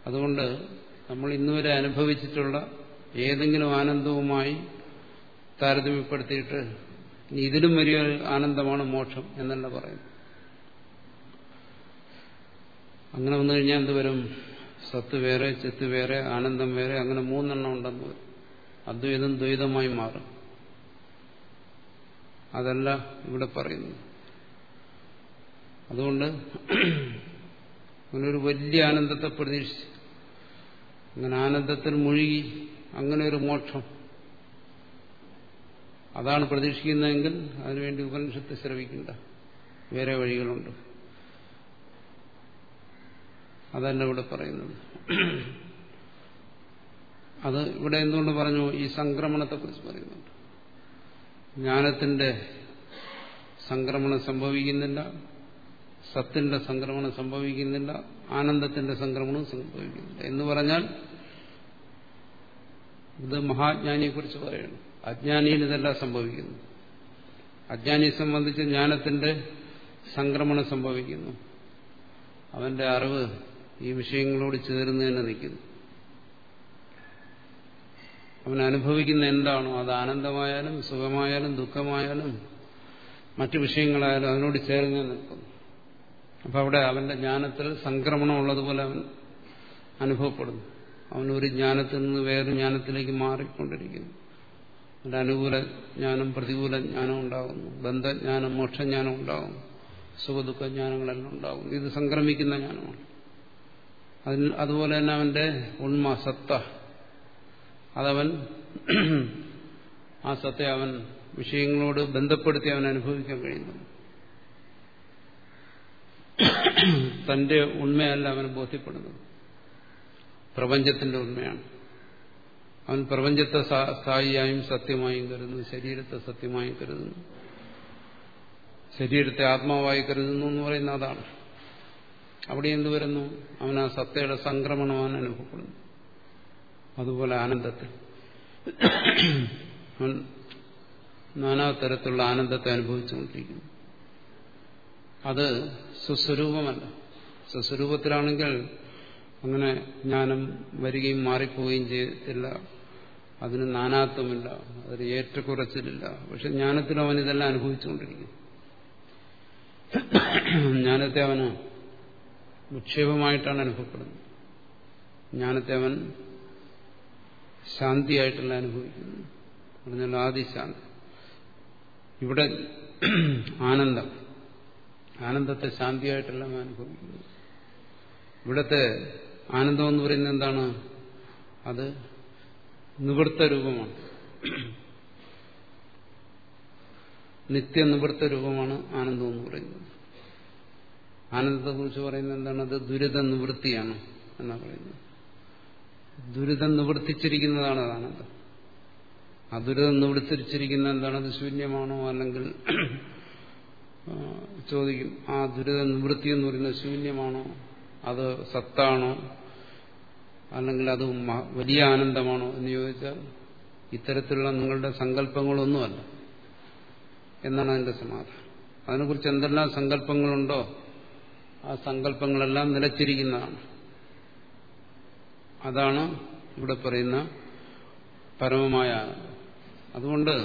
[SPEAKER 1] അതുകൊണ്ട് നമ്മൾ ഇന്നുവരെ അനുഭവിച്ചിട്ടുള്ള ഏതെങ്കിലും ആനന്ദവുമായി താരതമ്യപ്പെടുത്തിയിട്ട് ഇതിലും വലിയ ആനന്ദമാണ് മോക്ഷം എന്നല്ല പറയുന്നത്. അങ്ങനെ വന്നു കഴിഞ്ഞാൽ എന്തുവരും സത്ത് വേറെ ചെത്ത് വേറെ ആനന്ദം വേറെ അങ്ങനെ മൂന്നെണ്ണം ഉണ്ടെന്ന് വരും. അദ്വൈതം ദ്വൈതമായി മാറും. അതല്ല ഇവിടെ പറയുന്നു അതുകൊണ്ട് അങ്ങനെ ഒരു വലിയ ആനന്ദത്തെ പ്രതീക്ഷിച്ച് അങ്ങനെ ആനന്ദത്തിൽ മുഴുകി അങ്ങനെ ഒരു മോക്ഷം. അതാണ് പ്രതീക്ഷിക്കുന്നതെങ്കിൽ അതിനുവേണ്ടി ഉപനിഷത്ത് ശ്രവിക്കണ്ട വേറെ വഴികളുണ്ട്. അതല്ല ഇവിടെ പറയുന്നത്. അത് ഇവിടെ എന്തുകൊണ്ട് പറഞ്ഞു? ഈ സംക്രമണത്തെക്കുറിച്ച് പറയുന്നുണ്ട്. ജ്ഞാനത്തിന്റെ സംക്രമണം സംഭവിക്കുന്നില്ല സത്തിന്റെ സംക്രമണം സംഭവിക്കുന്നില്ല ആനന്ദത്തിന്റെ സംക്രമണം സംഭവിക്കുന്നില്ല. എന്ന് പറഞ്ഞാൽ ഇത് മഹാജ്ഞാനിയെക്കുറിച്ച് പറയണം. അജ്ഞാനിയിൽ ഇതെല്ലാം സംഭവിക്കുന്നു. അജ്ഞാനിയെ സംബന്ധിച്ച് ജ്ഞാനത്തിന്റെ സംക്രമണം സംഭവിക്കുന്നു. അവന്റെ അറിവ് ഈ വിഷയങ്ങളോട് ചേർന്ന് തന്നെ നിൽക്കുന്നു. അവൻ അനുഭവിക്കുന്ന എന്താണോ അത് ആനന്ദമായാലും സുഖമായാലും ദുഃഖമായാലും മറ്റു വിഷയങ്ങളായാലും അതിനോട് ചേർന്ന് നിൽക്കുന്നു അപ്പം അവിടെ അവന്റെ ജ്ഞാനത്തിൽ സംക്രമണം ഉള്ളതുപോലെ അവൻ അനുഭവപ്പെടുന്നു. അവൻ ഒരു ജ്ഞാനത്തിൽ നിന്ന് വേറൊരു ജ്ഞാനത്തിലേക്ക് മാറിക്കൊണ്ടിരിക്കുന്നു. അവന്റെ അനുകൂല ജ്ഞാനം പ്രതികൂല ജ്ഞാനം ഉണ്ടാകുന്നു. ബന്ധജ്ഞാനം മോക്ഷജ്ഞാനം ഉണ്ടാകുന്നു. സുഖദുഃഖ ജ്ഞാനങ്ങളെല്ലാം ഉണ്ടാകുന്നു. ഇത് സംക്രമിക്കുന്ന ജ്ഞാനമാണ്. അതിന് അതുപോലെ തന്നെ അവന്റെ ഉണ്മ സത്ത. അതവൻ ആ സത്തെ അവൻ വിഷയങ്ങളോട് ബന്ധപ്പെടുത്തി അവൻ അനുഭവിക്കാൻ കഴിയുന്നു. തന്റെ ഉണ്മയല്ല അവന് ബോധ്യപ്പെടുന്നത്. പ്രപഞ്ചത്തിന്റെ ഉണ്മയാണ്. അവൻ പ്രപഞ്ചത്തെ സ്ഥായിയായും സത്യമായും കരുതുന്നു ശരീരത്തെ സത്യമായും കരുതുന്നു. ശരീരത്തെ ആത്മാവായി കരുതുന്നു എന്ന് പറയുന്ന അതാണ്. അവിടെ എന്തു വരുന്നു? അവൻ ആ സത്തയുടെ സംക്രമണമാണ് അനുഭവപ്പെടുന്നു. അതുപോലെ ആനന്ദത്തിൽ. നാനാതരത്തിലുള്ള ആനന്ദത്തെ അനുഭവിച്ചുകൊണ്ടിരിക്കുന്നു. അത് സ്വസ്വരൂപമല്ല. സ്വസ്വരൂപത്തിലാണെങ്കിൽ അങ്ങനെ ജ്ഞാനം വരികയും മാറിപ്പോവുകയും ചെയ്തിട്ടില്ല. അതിന് നാനാത്വമില്ല. അതിന് ഏറ്റക്കുറച്ചിലില്ല. പക്ഷെ ജ്ഞാനത്തിൽ അവൻ ഇതെല്ലാം അനുഭവിച്ചുകൊണ്ടിരിക്കുന്നു. ജ്ഞാനത്തെ അവന് നിക്ഷേപമായിട്ടാണ് അനുഭവപ്പെടുന്നത്. ജ്ഞാനത്തെ അവൻ ശാന്തിയായിട്ടല്ല അനുഭവിക്കുന്നു. പറഞ്ഞാൽ ആദിശാന്തി ഇവിടെ ആനന്ദം. ആനന്ദത്തെ ശാന്തിയായിട്ടല്ല അനുഭവിക്കുന്നത് ഇവിടത്തെ ആനന്ദം എന്ന് പറയുന്നത് എന്താണ്? അത് നിവൃത്ത രൂപമാണ്. നിത്യനിവൃത്ത രൂപമാണ് ആനന്ദം എന്ന് പറയുന്നത്. ആനന്ദത്തെ കുറിച്ച് പറയുന്നത് എന്താണ്? അത് ദുരിത നിവൃത്തിയാണ് എന്നാ പറയുന്നത്. ദുരിതം നിവർത്തിച്ചിരിക്കുന്നതാണ് അതാണത് ആ ദുരിതം നിവർത്തിച്ചിരിക്കുന്ന എന്താണ്? അത് ശൂന്യമാണോ? അല്ലെങ്കിൽ ചോദിക്കും ആ ദുരിത നിവൃത്തി എന്ന് പറയുന്നത് ശൂന്യമാണോ? അത് സത്താണോ? അല്ലെങ്കിൽ അത് വലിയ ആനന്ദമാണോ എന്ന് ചോദിച്ചാൽ ഇത്തരത്തിലുള്ള നിങ്ങളുടെ സങ്കല്പങ്ങളൊന്നുമല്ല. എന്നാണ് അതിന്റെ സമാധാനം. അതിനെക്കുറിച്ച് എന്തെല്ലാം സങ്കല്പങ്ങളുണ്ടോ? ആ സങ്കല്പങ്ങളെല്ലാം നിലച്ചിരിക്കുന്നതാണ്. അതാണ് ഇവിടെ പറയുന്ന പരമമായ അതുകൊണ്ട്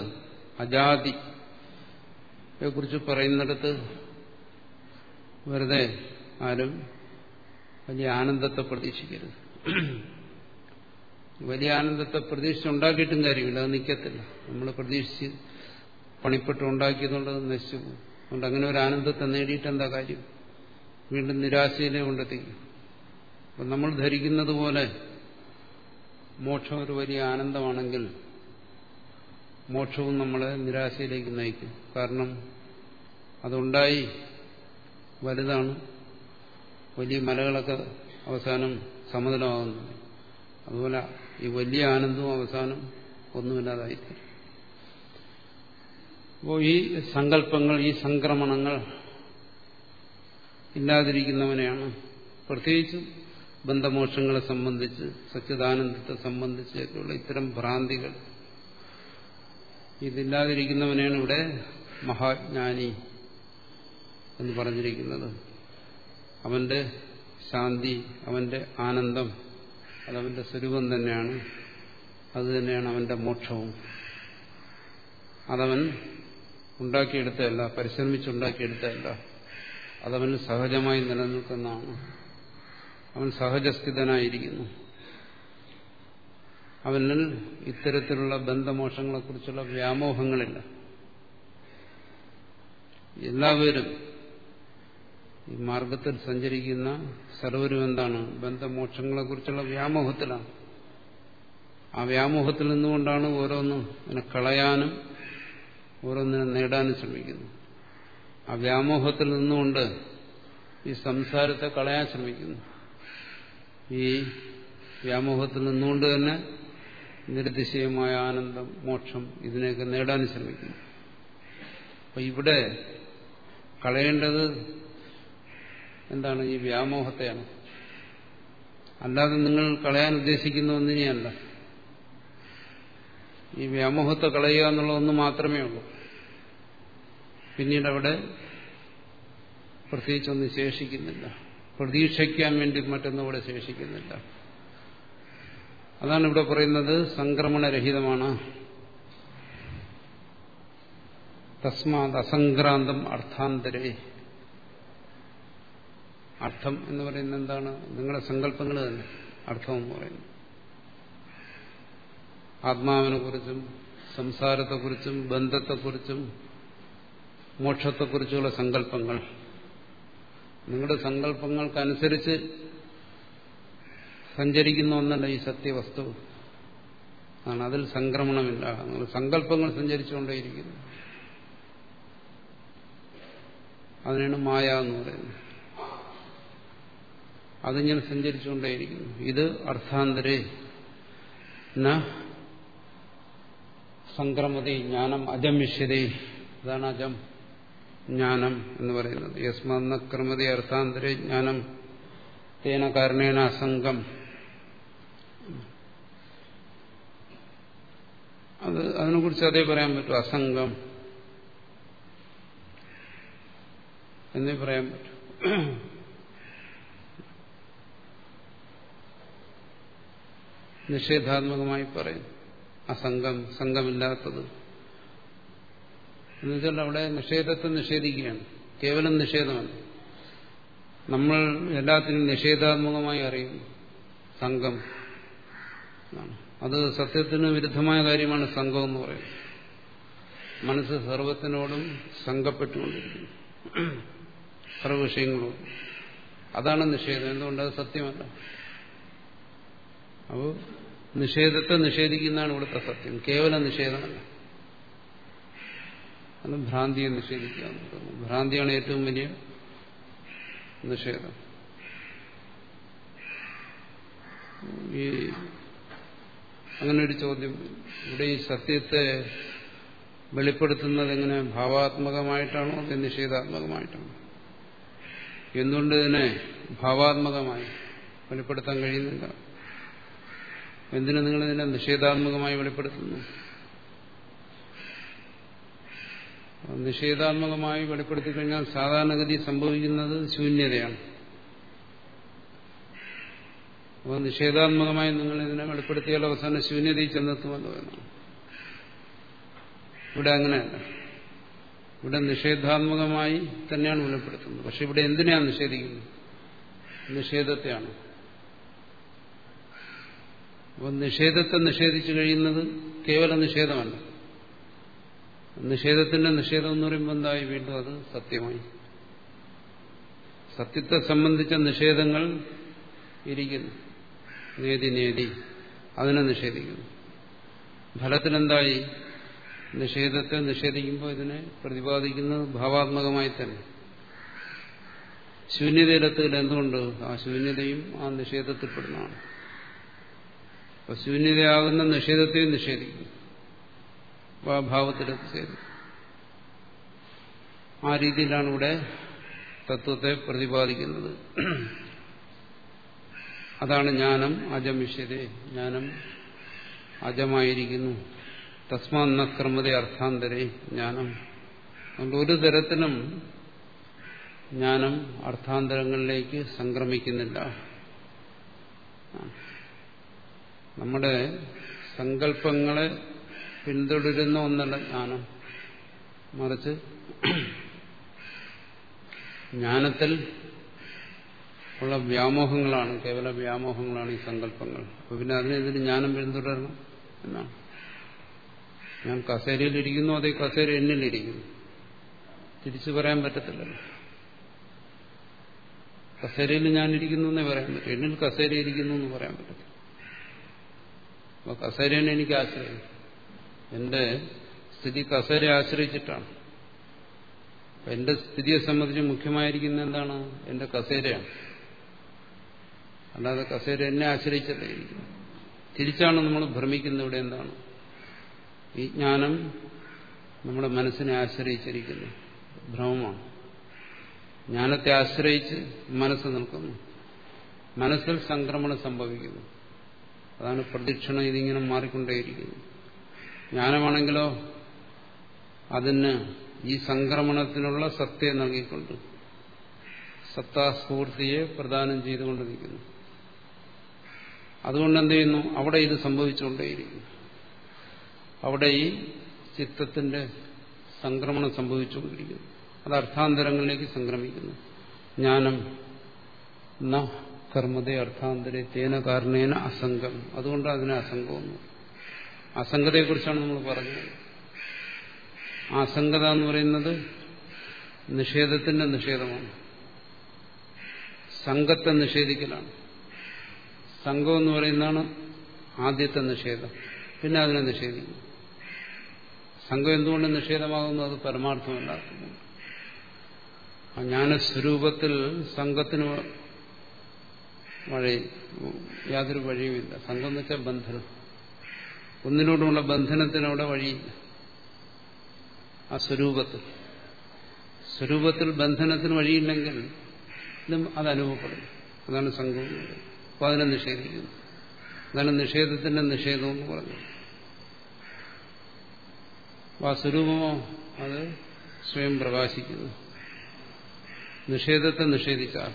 [SPEAKER 1] അജാതി കുറിച്ച് പറയുന്നിടത്ത് വെറുതെ ആരും വലിയ ആനന്ദത്തെ പ്രതീക്ഷിക്കരുത്. വലിയ ആനന്ദത്തെ പ്രതീക്ഷിച്ച് ഉണ്ടാക്കിയിട്ടും കാര്യമില്ല അത് നിൽക്കത്തില്ല നമ്മൾ പ്രതീക്ഷിച്ച് പണിപ്പെട്ട് ഉണ്ടാക്കിയതുകൊണ്ട് നശിച്ചു അതുകൊണ്ട് അങ്ങനെ ഒരു ആനന്ദത്തെ നേടിയിട്ട് എന്താ കാര്യം? വീണ്ടും നിരാശയിലെ കൊണ്ടെത്തിക്കും. അപ്പം നമ്മൾ ധരിക്കുന്നത് പോലെ മോക്ഷം ഒരു വലിയ ആനന്ദമാണെങ്കിൽ മോക്ഷവും നമ്മളെ നിരാശയിലേക്ക് നയിക്കും. കാരണം അതുണ്ടായി വലുതാണ് വലിയ മലകളൊക്കെ അവസാനം സമതലമാകുന്നു. അതുപോലെ ഈ വലിയ ആനന്ദവും അവസാനം ഒന്നുമില്ലാതായിത്തീരും. അപ്പോൾ ഈ സങ്കല്പങ്ങൾ ഈ സംക്രമണങ്ങൾ ഇല്ലാതിരിക്കുന്നവനെയാണ്. പ്രത്യേകിച്ചും ബന്ധമോക്ഷങ്ങളെ സംബന്ധിച്ച് സച്ചിദാനന്ദത്തെ സംബന്ധിച്ചൊക്കെയുള്ള ഇത്തരം ഭ്രാന്തികൾ. ഇതില്ലാതിരിക്കുന്നവനാണ് ഇവിടെ മഹാജ്ഞാനി എന്ന് പറഞ്ഞിരിക്കുന്നത്. അവന്റെ ശാന്തി അവന്റെ ആനന്ദം അതവന്റെ സ്വരൂപം തന്നെയാണ്. അത് തന്നെയാണ് അവന്റെ മോക്ഷവും. അതവൻ ഉണ്ടാക്കിയെടുത്തതല്ല പരിശ്രമിച്ചുണ്ടാക്കിയെടുത്തതല്ല അതവന് സഹജമായി നിലനിൽക്കുന്നതാണ്. അവൻ സഹജസ്ഥിതനായിരിക്കുന്നു. അവനിൽ ഇത്തരത്തിലുള്ള ബന്ധമോഷങ്ങളെക്കുറിച്ചുള്ള വ്യാമോഹങ്ങളില്ല. എല്ലാവരും ഈ മാർഗത്തിൽ സഞ്ചരിക്കുന്ന സർവരും എന്താണ്? ബന്ധമോക്ഷങ്ങളെക്കുറിച്ചുള്ള വ്യാമോഹത്തിലാണ്. ആ വ്യാമോഹത്തിൽ നിന്നുകൊണ്ടാണ് ഓരോന്നും അതിനെ കളയാനും ഓരോന്നിനെ നേടാനും ശ്രമിക്കുന്നത്. ആ വ്യാമോഹത്തിൽ നിന്നുകൊണ്ട് ഈ സംസാരത്തെ കളയാൻ ശ്രമിക്കുന്നു. ഈ വ്യാമോഹത്തിൽ നിന്നുകൊണ്ട് തന്നെ നിർദ്ദിശയമായ ആനന്ദം മോക്ഷം ഇതിനെയൊക്കെ നേടാൻ ശ്രമിക്കുന്നു. അപ്പൊ ഇവിടെ കളയേണ്ടത് എന്താണ് ഈ വ്യാമോഹത്തെയാണ്. അല്ലാതെ നിങ്ങൾ കളയാൻ ഉദ്ദേശിക്കുന്ന ഒന്നിനെയല്ല. ഈ വ്യാമോഹത്തെ കളയുക എന്നുള്ള ഒന്ന് മാത്രമേ ഉള്ളൂ. പിന്നീട് അവിടെ പ്രത്യേകിച്ചൊന്നും ശേഷിക്കുന്നില്ല പ്രതീക്ഷിക്കാൻ വേണ്ടി മറ്റൊന്നും ഇവിടെ ശേഷിക്കുന്നില്ല. അതാണ് ഇവിടെ പറയുന്നത് സംക്രമണരഹിതമാണ്. തസ്മാത് അസംക്രാന്തം അർത്ഥാന്തരേ. അർത്ഥം എന്ന് പറയുന്നത് എന്താണ്? നിങ്ങളുടെ സങ്കല്പങ്ങൾ തന്നെ. അർത്ഥം എന്ന് ആത്മാവിനെ കുറിച്ചും സംസാരത്തെക്കുറിച്ചും ബന്ധത്തെക്കുറിച്ചും മോക്ഷത്തെക്കുറിച്ചുള്ള സങ്കല്പങ്ങൾ. നിങ്ങളുടെ സങ്കല്പങ്ങൾക്കനുസരിച്ച് സഞ്ചരിക്കുന്ന ഒന്നല്ല ഈ സത്യവസ്തു. ആണ് അതിൽ സംക്രമണമില്ല. നിങ്ങൾ സങ്കല്പങ്ങൾ സഞ്ചരിച്ചുകൊണ്ടേയിരിക്കുന്നു. അതിനാണ് മായ എന്ന് പറയുന്നത്. അതിങ്ങനെ സഞ്ചരിച്ചുകൊണ്ടേയിരിക്കുന്നു. ഇത് അർത്ഥാന്തരേ. ന സംക്രമതി ജ്ഞാനം അജമിഷ്യതേ അതാണ് അജം. ജ്ഞാനം എന്ന് പറയുന്നത്. യസ്മന്ന ക്രമതി അർത്ഥാന്തരേ ജ്ഞാനം. തേന കാരണേന അസംഗം. അത് അതിനെക്കുറിച്ച് അതേ പറയാൻ പറ്റും. അസംഗം. എന്നേ പറയാൻ പറ്റും. നിഷേധാത്മകമായി പറയും അസംഗം സംഘമില്ലാത്തത് എന്നുവെച്ചാൽ അവിടെ നിഷേധത്തെ നിഷേധിക്കുകയാണ്. കേവലം നിഷേധമാണ്. നമ്മൾ എല്ലാത്തിനും നിഷേധാത്മകമായി അറിയും സംഘം. അത് സത്യത്തിന് വിരുദ്ധമായ കാര്യമാണ് സംഘം എന്ന് പറയുന്നത്. മനസ്സ് സർവത്തിനോടും സംഘപ്പെട്ടുകൊണ്ടിരിക്കുന്നു. സർവ വിഷയങ്ങളോടും. അതാണ് നിഷേധം. എന്തുകൊണ്ട്? അത് സത്യമല്ല. അപ്പോൾ നിഷേധത്തെ നിഷേധിക്കുന്നതാണ് ഇവിടുത്തെ സത്യം. കേവല നിഷേധമല്ല. അത് ഭ്രാന്തിയെ നിഷേധിക്കുക ഭ്രാന്തിയാണ് ഏറ്റവും വലിയ നിഷേധം. ഈ അങ്ങനെ ഒരു ചോദ്യം. ഇവിടെ ഈ സത്യത്തെ വെളിപ്പെടുത്തുന്നത് എങ്ങനെ ഭാവാത്മകമായിട്ടാണോ അത് നിഷേധാത്മകമായിട്ടാണോ? എന്തുകൊണ്ട് ഇതിനെ ഭാവാത്മകമായി വെളിപ്പെടുത്താൻ കഴിയുന്നില്ല? എന്തിനു നിങ്ങൾ ഇതിനെ നിഷേധാത്മകമായി വെളിപ്പെടുത്തുന്നു? നിഷേധാത്മകമായി വെളിപ്പെടുത്തി കഴിഞ്ഞാൽ സാധാരണഗതി സംഭവിക്കുന്നത് ശൂന്യതയാണ്. അപ്പോൾ നിഷേധാത്മകമായി നിങ്ങൾ ഇതിനെ വെളിപ്പെടുത്തിയാൽ അവസാനം ശൂന്യതയിൽ ചെന്നെത്തുമല്ലോ എന്നാണ്. ഇവിടെ അങ്ങനെയല്ല. ഇവിടെ നിഷേധാത്മകമായി തന്നെയാണ് വെളിപ്പെടുത്തുന്നത്. പക്ഷെ ഇവിടെ എന്തിനാണ് നിഷേധിക്കുന്നത്? നിഷേധത്തെയാണ്. അപ്പം നിഷേധത്തെ നിഷേധിച്ചു കഴിയുന്നത് കേവല നിഷേധമല്ല. നിഷേധത്തിന്റെ നിഷേധം എന്ന് പറയുമ്പോൾ എന്തായി വീണ്ടും അത് സത്യമായി? സത്യത്തെ സംബന്ധിച്ച നിഷേധങ്ങൾ ഇരിക്കുന്നു. നേതി നേതി. അതിനെ നിഷേധിക്കുന്നു. ഫലത്തിനെന്തായി? നിഷേധത്തെ നിഷേധിക്കുമ്പോൾ ഇതിനെ പ്രതിപാദിക്കുന്നത് ഭാവാത്മകമായി തന്നെ. ശൂന്യതയിലെത്തുക എന്തുകൊണ്ട്? ആ ശൂന്യതയും ആ നിഷേധത്തിൽപ്പെടുന്നതാണ്. അപ്പൊ ശൂന്യതയാകുന്ന നിഷേധത്തെയും നിഷേധിക്കും ആ ഭാവത്തിലെത്തിച്ചേരും ആ രീതിയിലാണ് ഇവിടെ തത്വത്തെ പ്രതിപാദിക്കുന്നത്. അതാണ് ജ്ഞാനം അജമിഷ്യത. ജ്ഞാനം അജമായിരിക്കുന്നു. തസ്മാ തസ്മാന്നക്രമത അർത്ഥാന്തരേ ജ്ഞാനം. അതുകൊണ്ട് ഒരു തരത്തിലും ജ്ഞാനം അർത്ഥാന്തരങ്ങളിലേക്ക് സംക്രമിക്കുന്നില്ല. നമ്മുടെ സങ്കല്പങ്ങളെ പിന്തുടരുന്ന ഒന്നല്ല ജ്ഞാനം. മറിച്ച് ജ്ഞാനത്തിൽ ഉള്ള വ്യാമോഹങ്ങളാണ് കേവല വ്യാമോഹങ്ങളാണ് ഈ സങ്കല്പങ്ങൾ. അപ്പൊ പിന്നെ അതിനെതിരെ ജ്ഞാനം പിന്തുടരണം എന്നാണ്. ഞാൻ കസേരയിലിരിക്കുന്നു അതേ കസേര എന്നിലിരിക്കുന്നു തിരിച്ചു പറയാൻ പറ്റത്തില്ലല്ലോ. കസേരയിൽ ഞാനിരിക്കുന്നു എന്നേ പറയാൻ പറ്റും. എന്നിൽ കസേര ഇരിക്കുന്നു എന്ന് പറയാൻ പറ്റത്തില്ല. അപ്പൊ കസേരനെ എനിക്ക് ആശ്രയം എന്റെ സ്ഥിതി കസേരെ ആശ്രയിച്ചിട്ടാണ്. എന്റെ സ്ഥിതിയെ സംബന്ധിച്ച് മുഖ്യമായിരിക്കുന്ന എന്താണ്? എന്റെ കസേരയാണ്. അല്ലാതെ കസേര എന്നെ ആശ്രയിച്ചല്ലേ തിരിച്ചാണ് നമ്മൾ ഭ്രമിക്കുന്നത്. ഇവിടെ എന്താണ്? ഈ ജ്ഞാനം നമ്മുടെ മനസ്സിനെ ആശ്രയിച്ചിരിക്കുന്നു. ഭ്രമമാണ്. ജ്ഞാനത്തെ ആശ്രയിച്ച് മനസ്സ് നിൽക്കുന്നു. മനസ്സിൽ സംക്രമണം സംഭവിക്കുന്നു. അതാണ് പ്രദക്ഷിണം. ഇതിങ്ങനെ മാറിക്കൊണ്ടേയിരിക്കുന്നു. ജ്ഞാനമാണെങ്കിലോ അതിന് ഈ സംക്രമണത്തിനുള്ള സത്യം നൽകിക്കൊണ്ട് സത്താസ്ഫൂർത്തിയെ പ്രദാനം ചെയ്തുകൊണ്ട് നിൽക്കുന്നു അതുകൊണ്ട് എന്ത് ചെയ്യുന്നു? അവിടെ ഇത് സംഭവിച്ചുകൊണ്ടേയിരിക്കുന്നു. അവിടെ ഈ ചിത്തത്തിന്റെ സംക്രമണം സംഭവിച്ചുകൊണ്ടിരിക്കുന്നു. അത് അർത്ഥാന്തരങ്ങളിലേക്ക് സംക്രമിക്കുന്നു. ജ്ഞാനം ന കർമ്മതേ അർത്ഥാന്തരെ തേന കാരണേന അസംഗം. അതുകൊണ്ട് അതിനെ അസംഗമെന്ന് അസംഗതയെക്കുറിച്ചാണ് നമ്മൾ പറഞ്ഞത്. അസംഗത എന്ന് പറയുന്നത് നിഷേധത്തിന്റെ നിഷേധമാണ്. സംഘത്തെ നിഷേധിക്കലാണ്. സംഘം എന്ന് പറയുന്നതാണ് ആദ്യത്തെ നിഷേധം. പിന്നെ അതിനെ നിഷേധിക്കും സംഘം എന്തുകൊണ്ട് നിഷേധമാകുന്നു? അത് പരമാർത്ഥമല്ലാത്തത് ജ്ഞാനസ്വരൂപത്തിൽ സംഘത്തിന് വഴി യാതൊരു വഴിയുമില്ല. സംഘം എന്ന് വെച്ചാൽ ബന്ധനം ഒന്നിനോടുമുള്ള ബന്ധനത്തിനവിടെ വഴിയില്ല ആ സ്വരൂപത്തിൽ. സ്വരൂപത്തിൽ ബന്ധനത്തിന് വഴിയില്ലെങ്കിൽ അത് അനുഭവപ്പെടും. അതാണ് സംഘം അപ്പോൾ അതിനെ നിഷേധിക്കുന്നു. അതാണ് നിഷേധത്തിന്റെ നിഷേധം എന്ന് പറഞ്ഞത് ആ സ്വരൂപമോ അത് സ്വയം പ്രകാശിക്കുന്നു. നിഷേധത്തെ നിഷേധിച്ചാൽ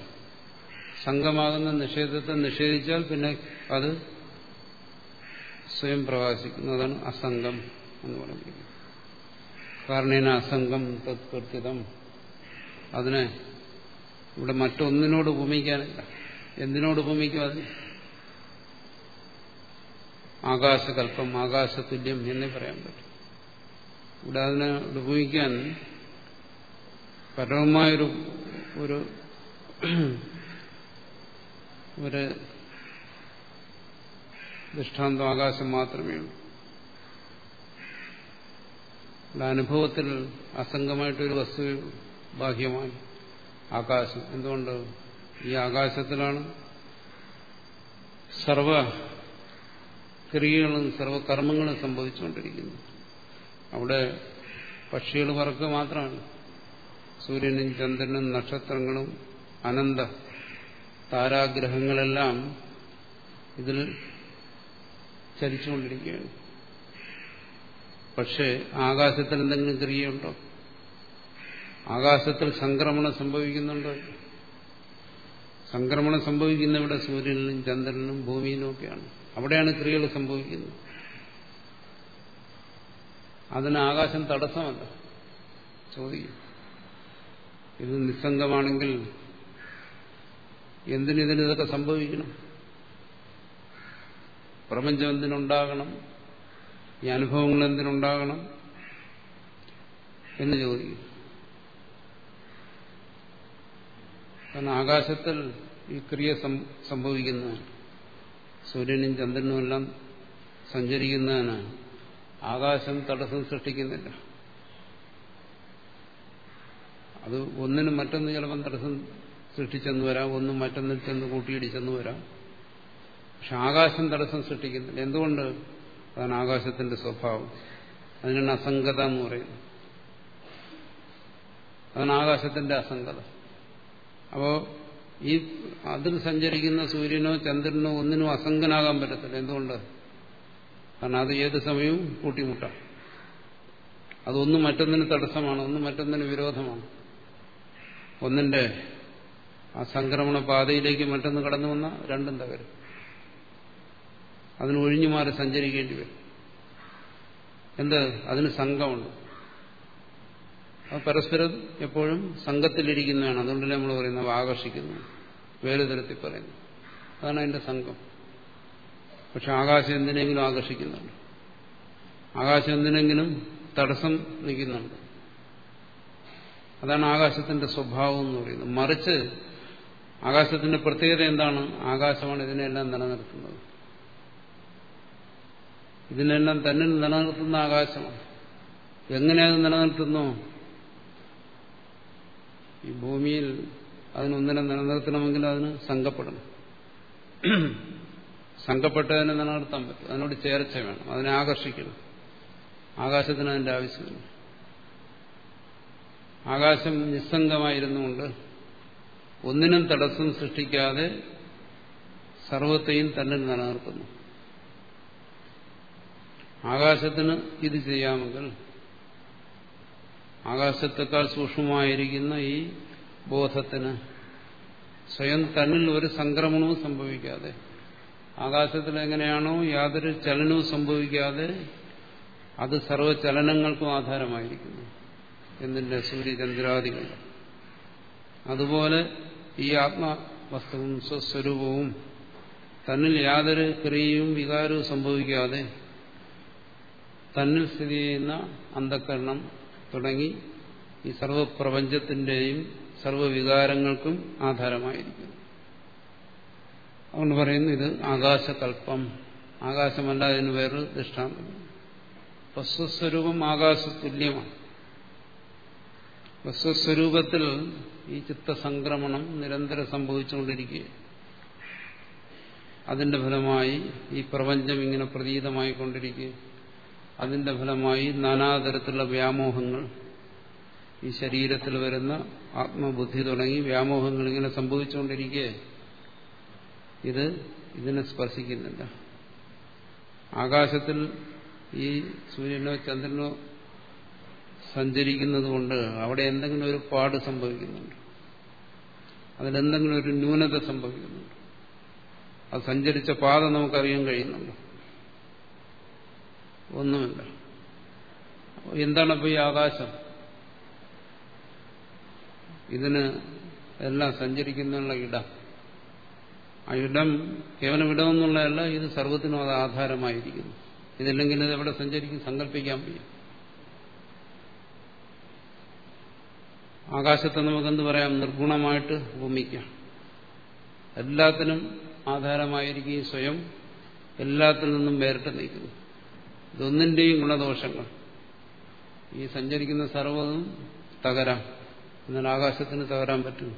[SPEAKER 1] സംഘമാകുന്ന നിഷേധത്തെ നിഷേധിച്ചാൽ പിന്നെ അത് സ്വയം പ്രകാശിക്കുന്നതാണ് അസംഗം എന്ന് പറഞ്ഞിരിക്കുന്നത് കാരണേന അസംഗം തത്പ്രത്യതം അതിനെ ഇവിടെ മറ്റൊന്നിനോട് ഉപമിക്കാനില്ല. എന്തിനോട് ഉപമിക്കും അത് ആകാശകൽപ്പം ആകാശതുല്യം എന്നേ പറയാൻ പറ്റും. ഇവിടെ അതിനെ ഉപയോഗിക്കാൻ പരമമായൊരു ഒരു ഒരു ദൃഷ്ടാന്തം ആകാശം മാത്രമേ ഉള്ളൂ. അനുഭവത്തിൽ അസംഗമായിട്ടൊരു വസ്തു ബാഹ്യമായി ആകാശം. എന്തുകൊണ്ട്? ഈ ആകാശത്തിലാണ് സർവ ക്രിയകളും സർവകർമ്മങ്ങളും സംഭവിച്ചുകൊണ്ടിരിക്കുന്നത്. അവിടെ പക്ഷികൾ പറക്കുക മാത്രമാണ്. സൂര്യനും ചന്ദ്രനും നക്ഷത്രങ്ങളും അനന്ത താരാഗ്രഹങ്ങളെല്ലാം ഇതിൽ ചലിച്ചുകൊണ്ടിരിക്കുകയാണ് പക്ഷേ ആകാശത്തിൽ എന്തെങ്കിലും ക്രിയയുണ്ടോ ആകാശത്തിൽ സംക്രമണം സംഭവിക്കുന്നുണ്ടോ? സംക്രമണം സംഭവിക്കുന്നവിടെ സൂര്യനിലും ചന്ദ്രനിലും ഭൂമിയിലും ഒക്കെയാണ്. അവിടെയാണ് ക്രിയകൾ സംഭവിക്കുന്നത്. അതിന് ആകാശം തടസ്സമല്ല. ചോദിക്കും. ഇത് നിസ്സംഗമാണെങ്കിൽ എന്തിനിതിന് ഇതൊക്കെ സംഭവിക്കണം? പ്രപഞ്ചം എന്തിനുണ്ടാകണം? ഈ അനുഭവങ്ങൾ എന്തിനുണ്ടാകണം? എന്ന് ചോദിക്കും കാരണം ആകാശത്തിൽ ഈ ക്രിയ സംഭവിക്കുന്നതാണ് സൂര്യനും ചന്ദ്രനും എല്ലാം സഞ്ചരിക്കുന്നതിന് ആകാശം തടസ്സം സൃഷ്ടിക്കുന്നില്ല. അത് ഒന്നിനും മറ്റൊന്ന് ചിലപ്പം തടസ്സം സൃഷ്ടിച്ചെന്ന് വരാം ഒന്നും മറ്റൊന്നിൽ ചെന്ന് കൂട്ടിയിടിച്ചെന്ന് വരാം. പക്ഷെ ആകാശം തടസ്സം സൃഷ്ടിക്കുന്നില്ല. എന്തുകൊണ്ട്? അതാണ് ആകാശത്തിന്റെ സ്വഭാവം. അതിനാണ് അസംഗത എന്ന് പറയുന്നത്. അതാണ് ആകാശത്തിന്റെ അസംഗത. അപ്പോ ഈ അതിൽ സഞ്ചരിക്കുന്ന സൂര്യനോ ചന്ദ്രനോ ഒന്നിനും അസംഗനാകാൻ പറ്റത്തില്ല. എന്തുകൊണ്ട്? കാരണം അത് ഏത് സമയവും കൂട്ടിമുട്ടാം. അതൊന്നും മറ്റൊന്നിന് തടസ്സമാണ്. ഒന്നും മറ്റൊന്നിന് വിരോധമാണ്. ഒന്നിന്റെ ആ സംക്രമണ പാതയിലേക്ക് മറ്റൊന്ന് കടന്നു വന്ന രണ്ടും തകരും. അതിന് ഒഴിഞ്ഞു മാറി സഞ്ചരിക്കേണ്ടി വരും. എന്ത്? അതിന് സംഘമുണ്ട്. അത് പരസ്പരം എപ്പോഴും സംഘത്തിലിരിക്കുന്നതാണ്. അതുകൊണ്ടല്ലേ നമ്മൾ പറയുന്നത് ആകർഷിക്കുന്നു. വേറെ തരത്തിൽ പറയുന്നു. അതാണ് അതിന്റെ സംഘം. പക്ഷെ ആകാശം എന്തിനെങ്കിലും ആകർഷിക്കുന്നുണ്ട്. ആകാശം എന്തിനെങ്കിലും തടസ്സം നിൽക്കുന്നുണ്ട്. അതാണ് ആകാശത്തിന്റെ സ്വഭാവം എന്ന് പറയുന്നത്. മറിച്ച് ആകാശത്തിന്റെ പ്രത്യേകത എന്താണ്? ആകാശമാണ് ഇതിനെല്ലാം നിലനിർത്തുന്നത്. ഇതിനെല്ലാം തന്നെ നിലനിർത്തുന്ന ആകാശമാണ് എങ്ങനെ അത് നിലനിർത്തുന്നു? ഈ ഭൂമിയിൽ അതിനൊന്നിനെ നിലനിർത്തണമെങ്കിൽ അതിന് സംഘപ്പെടണം. സംഘപ്പെട്ടതിനെ നിലനിർത്താൻ പറ്റും. അതിനോട് ചേർച്ച വേണം. അതിനെ ആകർഷിക്കണം. ആകാശത്തിന് അതിന്റെ ആവശ്യമില്ല. ആകാശം നിസ്സംഗമായിരുന്നുകൊണ്ട് ഒന്നിനും തടസ്സം സൃഷ്ടിക്കാതെ സർവത്തെയും തന്നെ നിലനിർത്തുന്നു. ആകാശത്തിന് ഇത് ചെയ്യാമെങ്കിൽ ആകാശത്തെക്കാൾ സൂക്ഷ്മമായിരിക്കുന്ന ഈ ബോധത്തിന് സ്വയം തന്നിൽ ഒരു സംക്രമണവും സംഭവിക്കാതെ ആകാശത്തിൽ എങ്ങനെയാണോ യാതൊരു ചലനവും സംഭവിക്കാതെ അത് സർവചലനങ്ങൾക്കും ആധാരമായിരിക്കുന്നു എന്തിന്റെ സൂര്യചന്ദ്രാദികൾ. അതുപോലെ ഈ ആത്മവസ്തുവും സ്വസ്വരൂപവും തന്നിൽ യാതൊരു ക്രിയയും വികാരവും സംഭവിക്കാതെ തന്നിൽ സ്ഥിതി ചെയ്യുന്ന അന്ധക്കരണം തുടങ്ങി ഈ സർവപ്രപഞ്ചത്തിന്റെയും സർവവികാരങ്ങൾക്കും ആധാരമായിരിക്കുന്നു. അതുകൊണ്ട് പറയുന്നു ഇത് ആകാശകൽപ്പം. ആകാശമല്ല അതിന് വേറൊരു ദൃഷ്ടാന്തം. സ്വസ്വരൂപം ആകാശതുല്യമാണ്. വസ്വസ്വരൂപത്തിൽ ഈ ചിത്തസംക്രമണം നിരന്തരം സംഭവിച്ചുകൊണ്ടിരിക്കുക അതിന്റെ ഫലമായി ഈ പ്രപഞ്ചം ഇങ്ങനെ പ്രതീതമായിക്കൊണ്ടിരിക്കുക അതിന്റെ ഫലമായി നാനാതരത്തിലുള്ള വ്യാമോഹങ്ങൾ ഈ ശരീരത്തിൽ വരുന്ന ആത്മബുദ്ധി തുടങ്ങി വ്യാമോഹങ്ങൾ ഇങ്ങനെ സംഭവിച്ചുകൊണ്ടിരിക്കെ. ഇത് ഇതിനെ സ്പർശിക്കുന്നില്ല ആകാശത്തിൽ ഈ സൂര്യനോ ചന്ദ്രനോ സഞ്ചരിക്കുന്നത് കൊണ്ട് അവിടെ എന്തെങ്കിലും ഒരു പാട് സംഭവിക്കുന്നുണ്ട്. അതിലെന്തെങ്കിലും ഒരു ന്യൂനത സംഭവിക്കുന്നുണ്ട്. അത് സഞ്ചരിച്ച പാത നമുക്കറിയാൻ കഴിയുന്നുണ്ട്. ഒന്നുമില്ല. എന്താണ് അപ്പോൾ ഈ ആകാശം? ഇതിന് എല്ലാം സഞ്ചരിക്കുന്നുള്ള ഇടം. ആ ഇടം കേവലം ഇടമെന്നുള്ളതല്ല ഇത് സർവത്തിനും അത് ആധാരമായിരിക്കുന്നു. ഇതില്ലെങ്കിൽ ഇത് എവിടെ സഞ്ചരിക്കും സങ്കല്പിക്കാൻ വയ്യ. ആകാശത്തെ നമുക്കെന്ത് പറയാം? നിർഗുണമായിട്ട് ഭൂമിക്കാം എല്ലാത്തിനും ആധാരമായിരിക്കും സ്വയം എല്ലാത്തിൽ നിന്നും വേറിട്ട് നിൽക്കുന്നു. ഇതൊന്നിന്റെയും ഗുണദോഷങ്ങൾ. ഈ സഞ്ചരിക്കുന്ന സർവതും തകരാം. എന്നാൽ ആകാശത്തിന് തകരാൻ പറ്റും?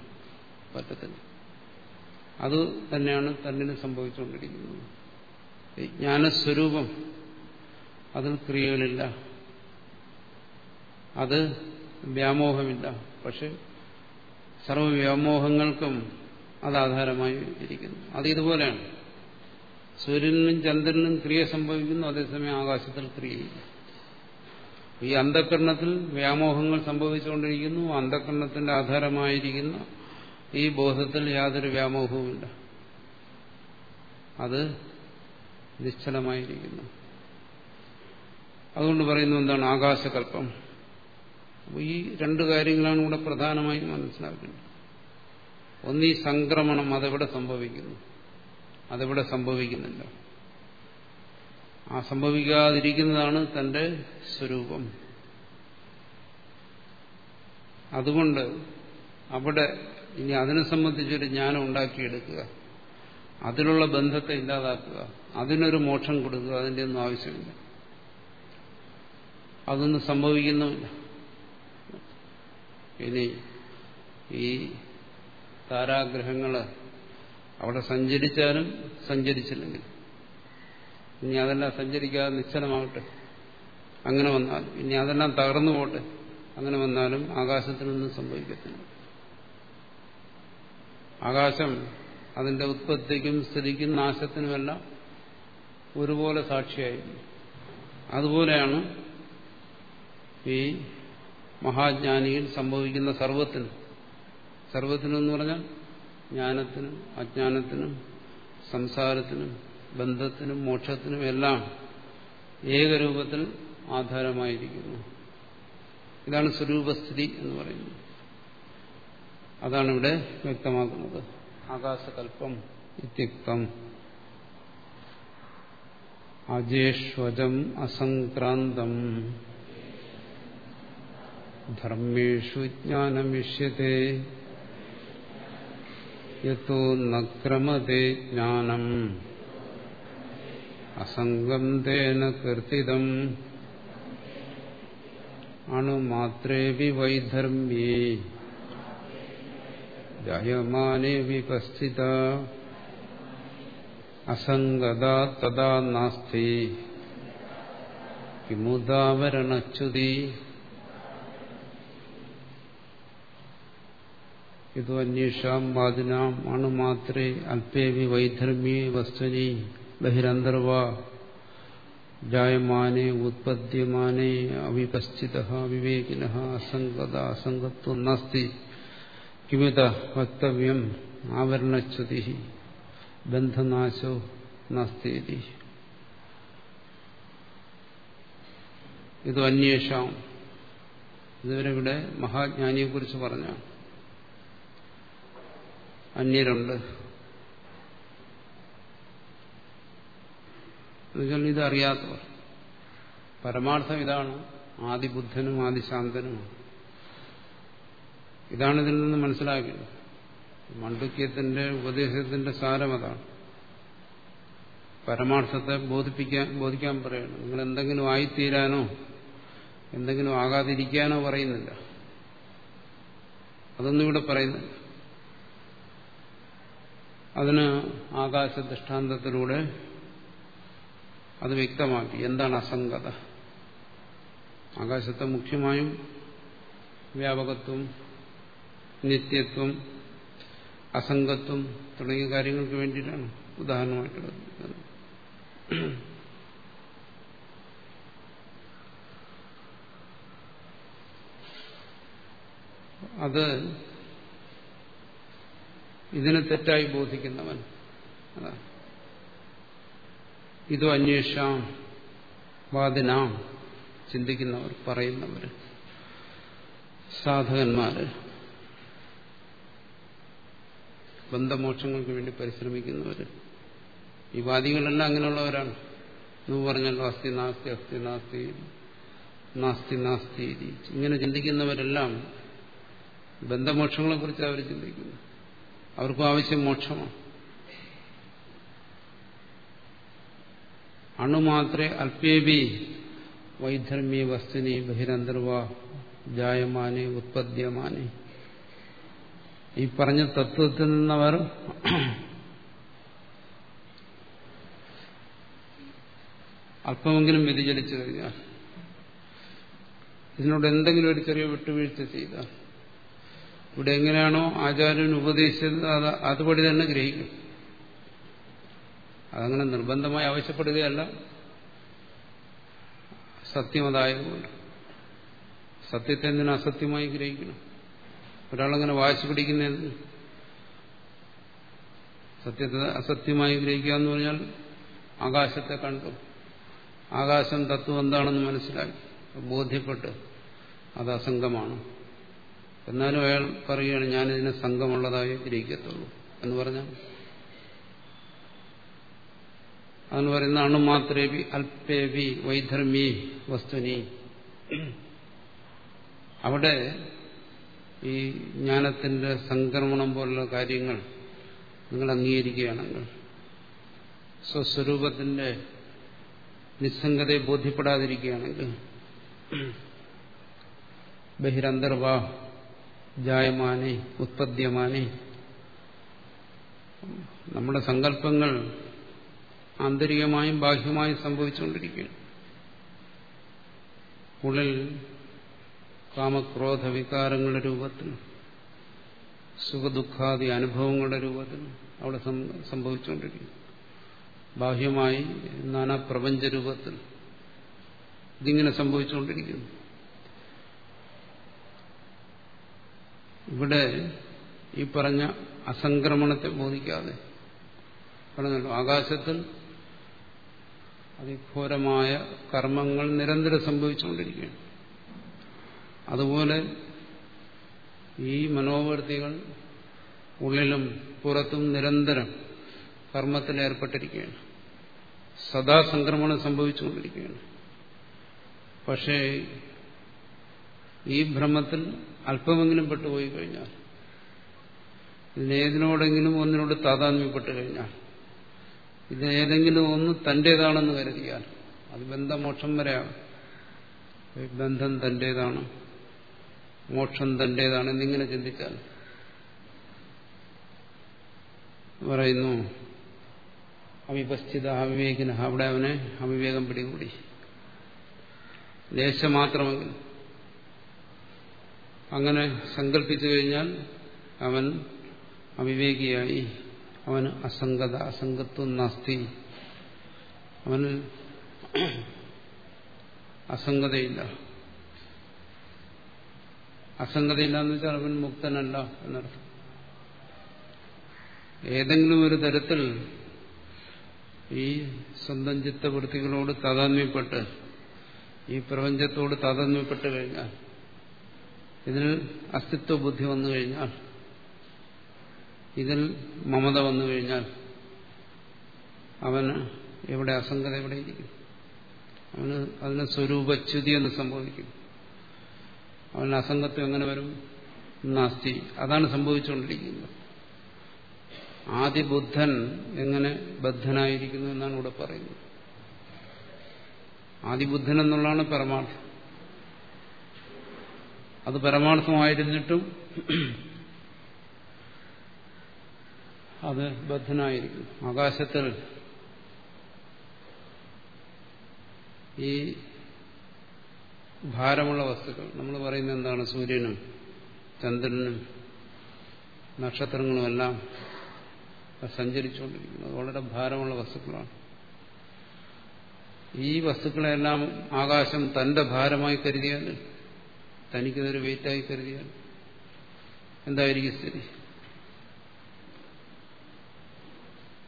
[SPEAKER 1] പറ്റത്തില്ല. അത് തന്നെയാണ് തന്നിന് സംഭവിച്ചുകൊണ്ടിരിക്കുന്നത്. ജ്ഞാനസ്വരൂപം അതിൽ ക്രിയകളില്ല. അത് വ്യാമോഹമില്ല. പക്ഷെ സർവവ്യാമോഹങ്ങൾക്കും അത് ആധാരമായി ഇരിക്കുന്നു. അത് ഇതുപോലെയാണ്. സൂര്യനും ചന്ദ്രനും ക്രിയ സംഭവിക്കുന്നു അതേസമയം ആകാശത്തിൽ ക്രിയയില്ല ഈ അന്ധകരണത്തിൽ വ്യാമോഹങ്ങൾ സംഭവിച്ചുകൊണ്ടിരിക്കുന്നു അന്ധകരണത്തിന്റെ ആധാരമായിരിക്കുന്ന ഈ ബോധത്തിൽ യാതൊരു വ്യാമോഹവുമില്ല. അത് നിശ്ചലമായിരിക്കുന്നു. അതുകൊണ്ട് പറയുന്നു എന്താണ് ആകാശകൽപ്പം ഈ രണ്ട് കാര്യങ്ങളാണ് ഇവിടെ പ്രധാനമായും മനസ്സിലാക്കേണ്ടത്. ഒന്ന് ഈ സംക്രമണം അതെവിടെ സംഭവിക്കുന്നു? അതെവിടെ സംഭവിക്കുന്നില്ല ആ സംഭവിക്കാതിരിക്കുന്നതാണ് തന്റെ സ്വരൂപം. അതുകൊണ്ട് അവിടെ ഇനി അതിനെ സംബന്ധിച്ചൊരു ജ്ഞാനം ഉണ്ടാക്കിയെടുക്കുക. അതിലുള്ള ബന്ധത്തെ ഇല്ലാതാക്കുക. അതിനൊരു മോക്ഷം കൊടുക്കുക. അതിന്റെ ഒന്നും ആവശ്യമില്ല. അതൊന്നും സംഭവിക്കുന്നുമില്ല. ഇനി ഈ താരാഗ്രഹങ്ങൾ അവിടെ സഞ്ചരിച്ചാലും സഞ്ചരിച്ചില്ലെങ്കിൽ. ഇനി അതെല്ലാം സഞ്ചരിക്കാതെ നിശ്ചലമാവട്ടെ. അങ്ങനെ വന്നാലും ഇനി അതെല്ലാം തകർന്നു പോട്ടെ. അങ്ങനെ വന്നാലും ആകാശത്തിനൊന്നും സംഭവിക്കത്തില്ല. ആകാശം അതിന്റെ ഉത്പത്തിക്കും സ്ഥിതിക്കും നാശത്തിനുമെല്ലാം ഒരുപോലെ സാക്ഷിയായിരുന്നു അതുപോലെയാണ് ഈ മഹാജ്ഞാനിയിൽ സംഭവിക്കുന്ന സർവത്തിന് സർവത്തിനെന്ന് പറഞ്ഞാൽ ജ്ഞാനത്തിനും അജ്ഞാനത്തിനും സംസാരത്തിനും ബന്ധത്തിനും മോക്ഷത്തിനും എല്ലാം ഏകരൂപത്തിൽ ആധാരമായിരിക്കുന്നു. ഇതാണ് സ്വരൂപസ്ഥിതി എന്ന് പറയുന്നത്. അതാണ് ഇവിടെ വ്യക്തമാക്കുന്നത്. ആകാശകൽപ്പം ഇത്യുക്തം. അജേഷ്വജം അസംക്രാന്തം. ധർമ്മേഷു ജ്ഞാനമിഷ്യത്തെ. യത്തോ നക്രമതേ ജ്ഞാനം അസംഗം തേന കീർത്തിതം അണുമാത്രേവി വൈധർമ്മ്യേ ജായമാനേ വിപസ്ഥിത അസംഗത തഥാ നാസ്തി കിമുദാവരണച്യുതി ഇത് അന്വേഷാം വാദിനാം അണുമാത്രേ അല്പേവി വൈധർമ്മ്യേ വസ്തുനി ബഹിരന്തർവാ. ജായമാനേ ഉത്പദ്യമാനേ അവിപശ്ചിത വിവേകിന അസംഗത അസംഗത്വം നാസ്തി. കിമിത വക്തവ്യം ആവരണച്യുതി ബന്ധനാശോ നാസ്തി ഇത് അന്വേഷാം ഇതുവരെ ഇവിടെ മഹാജ്ഞാനിയെക്കുറിച്ച് പറഞ്ഞ അന്യരുണ്ട്. എന്നുവെച്ചാൽ ഇതറിയാത്തവർ. പരമാർത്ഥം ഇതാണ്. ആദിബുദ്ധനും ആദിശാന്തനുമാണ് ഇതാണ് ഇതിൽ നിന്ന് മനസ്സിലാക്കിയത്. മണ്ഡുക്യത്തിന്റെ ഉപദേശത്തിന്റെ സാരം അതാണ്. പരമാർത്ഥത്തെ ബോധിപ്പിക്കാൻ ബോധിക്കാൻ പറയണം. നിങ്ങൾ എന്തെങ്കിലും ആയിത്തീരാനോ എന്തെങ്കിലും ആകാതിരിക്കാനോ പറയുന്നില്ല. അതൊന്നും ഇവിടെ പറയുന്നില്ല. അതിന് ആകാശ ദൃഷ്ടാന്തത്തിലൂടെ അത് വ്യക്തമാക്കി. എന്താണ് അസംഗത? ആകാശത്തെ മുഖ്യമായും വ്യാപകത്വം നിത്യത്വം അസംഗത്വം തുടങ്ങിയ കാര്യങ്ങൾക്ക് വേണ്ടിയിട്ടാണ് ഉദാഹരണമായിട്ടുള്ളത് അത് ഇതിനെ തെറ്റായി ബോധിക്കുന്നവൻ. ഇതോ അന്വേഷാം വാദിനാം ചിന്തിക്കുന്നവർ പറയുന്നവർ സാധകന്മാര്. ബന്ധമോക്ഷങ്ങൾക്ക് വേണ്ടി പരിശ്രമിക്കുന്നവർ ഈ വാദികളെല്ലാം അങ്ങനെയുള്ളവരാണ്. എന്ന് പറഞ്ഞല്ലോ അസ്ഥി നാസ്തി അസ്ഥി നാസ്തി നാസ്തി നാസ്തി ഇങ്ങനെ ചിന്തിക്കുന്നവരെല്ലാം ബന്ധമോക്ഷങ്ങളെ കുറിച്ച് അവർ ചിന്തിക്കുന്നു. അവർക്കും ആവശ്യം മോക്ഷമാണ്. അണുമാത്രേ അല്പേബി വൈധർമ്മ്യ വസ്തുനി ബഹിരന്തർവാ ജായമാനെ ഉത്പദ്യമാനെ. ഈ പറഞ്ഞ തത്വത്തിൽ നിന്നവർ അല്പമെങ്കിലും വ്യതിചലിച്ചു കഴിഞ്ഞാൽ ഇതിനോട് എന്തെങ്കിലും ഒരു ചെറിയ വിട്ടുവീഴ്ച ചെയ്താൽ ഇവിടെ എങ്ങനെയാണോ ആചാര്യൻ ഉപദേശിച്ചത് അത് അതുപടി തന്നെ ഗ്രഹിക്കും. അതങ്ങനെ നിർബന്ധമായി ആവശ്യപ്പെടുകയല്ല. സത്യം അതായതുകൊണ്ട്. സത്യത്തെ എന്തിനു അസത്യമായി ഗ്രഹിക്കണം? ഒരാളങ്ങനെ വായിച്ചു പിടിക്കുന്നത് സത്യത്തെ അസത്യമായി ഗ്രഹിക്കുക എന്ന് പറഞ്ഞാൽ ആകാശത്തെ കണ്ടു. ആകാശം തത്വം എന്താണെന്ന് മനസ്സിലാക്കി. ബോധ്യപ്പെട്ട് അത് അസംഗമാണ്. എന്നാലും അയാൾ പറയുകയാണ് ഞാനിതിനെ സംഘമുള്ളതായി ഗ്രഹിക്കത്തുള്ളൂ എന്ന് പറഞ്ഞാൽ? അതെന്ന് പറയുന്ന അണുമാത്രേവി അല്പേവി വൈധർമ്മി വസ്തുനി. അവിടെ ഈ ജ്ഞാനത്തിന്റെ സംക്രമണം പോലുള്ള കാര്യങ്ങൾ നിങ്ങൾ അംഗീകരിക്കുകയാണെങ്കിൽ സ്വസ്വരൂപത്തിന്റെ നിസ്സംഗതയെ ബോധ്യപ്പെടാതിരിക്കുകയാണെങ്കിൽ ബഹിരന്തർവാ ജായമാനെ ഉത്പദ്യമാനെ. നമ്മുടെ സങ്കല്പങ്ങൾ ആന്തരികമായും ബാഹ്യമായും സംഭവിച്ചുകൊണ്ടിരിക്കുകയാണ്. ഉള്ളിൽ കാമക്രോധ വികാരങ്ങളുടെ രൂപത്തിൽ സുഖദുഃഖാദി അനുഭവങ്ങളുടെ രൂപത്തിൽ അവിടെ സംഭവിച്ചുകൊണ്ടിരിക്കുന്നു. ബാഹ്യമായി നാനാപ്രപഞ്ച രൂപത്തിൽ ഇതിങ്ങനെ സംഭവിച്ചുകൊണ്ടിരിക്കുന്നു. ഇവിടെ ഈ പറഞ്ഞ അസംക്രമണത്തെ ബോധിക്കാതെ പറഞ്ഞല്ലോ ആകാശത്തിൽ അതിഘോരമായ കർമ്മങ്ങൾ നിരന്തരം സംഭവിച്ചുകൊണ്ടിരിക്കുകയാണ്. അതുപോലെ ഈ മനോവൃത്തികൾ ഉള്ളിലും പുറത്തും നിരന്തരം കർമ്മത്തിൽ ഏർപ്പെട്ടിരിക്കുകയാണ്. സദാ സംക്രമണം സംഭവിച്ചുകൊണ്ടിരിക്കുകയാണ്. പക്ഷേ ഈ ഭ്രമത്തിൽ അല്പമെങ്കിലും പെട്ടുപോയി കഴിഞ്ഞാൽ. ഇതിനേതിനോടെങ്കിലും ഒന്നിനോട് താതാത്മ്യപ്പെട്ട് കഴിഞ്ഞാൽ. ഏതെങ്കിലും ഒന്ന് തന്റേതാണെന്ന് കരുതിയാൽ അത് ബന്ധമോക്ഷം വരെയാണ്. ബന്ധം തന്റേതാണ്. മോക്ഷം തന്റേതാണ് എന്നിങ്ങനെ ചിന്തിച്ചാൽ പറയുന്നു അവിപസ്ഥിത അവിവേകിന അവിടെ അവനെ അവിവേകം പിടികൂടി. ലേശമാത്രമെങ്കിലും അങ്ങനെ സങ്കല്പിച്ചു കഴിഞ്ഞാൽ അവൻ അവിവേകിയായി. അവന് അസംഗത അസംഗത്വം നാസ്തി. അവന് അസംഗതയില്ല. അസംഗതയില്ല എന്ന് വെച്ചാൽ അവൻ മുക്തനല്ല എന്നർത്ഥം. ഏതെങ്കിലും ഒരു തരത്തിൽ ഈ സ്വന്തം ചിത്തവൃത്തികളോട് താതാത്മ്യപ്പെട്ട് ഈ പ്രപഞ്ചത്തോട് താതാത്മ്യപ്പെട്ട് കഴിഞ്ഞാൽ ഇതിൽ അസ്തിത്വ ബുദ്ധി വന്നു കഴിഞ്ഞാൽ ഇതിൽ മമത വന്നു കഴിഞ്ഞാൽ അവന് എവിടെ അസംഗത എവിടെ ഇരിക്കും? അവന് അതിന് സ്വരൂപച്യുതി എന്ന് സംഭവിക്കും. അവന് അസംഗത്വം എങ്ങനെ വരും? നാസ്തി. അതാണ് സംഭവിച്ചുകൊണ്ടിരിക്കുന്നത്. ആദിബുദ്ധൻ എങ്ങനെ ബദ്ധനായിരിക്കുന്നു എന്നാണ് ഇവിടെ പറയുന്നത്. ആദിബുദ്ധൻ എന്നുള്ളതാണ് പരമാർത്ഥം. അത് പരമാർത്ഥമായിരുന്നിട്ടും അത് ബദ്ധനായിരിക്കും ആകാശത്തിൽ ഈ ഭാരമുള്ള വസ്തുക്കൾ നമ്മൾ പറയുന്നത് എന്താണ്? സൂര്യനും ചന്ദ്രനും നക്ഷത്രങ്ങളുമെല്ലാം സഞ്ചരിച്ചുകൊണ്ടിരിക്കുന്നത് വളരെ ഭാരമുള്ള വസ്തുക്കളാണ്. ഈ വസ്തുക്കളെല്ലാം ആകാശം തന്റെ ഭാരമായി കരുതിയാൽ തനിക്കിതൊരു വെയിറ്റായി കരുതിയാൽ എന്തായിരിക്കും സ്ഥിതി?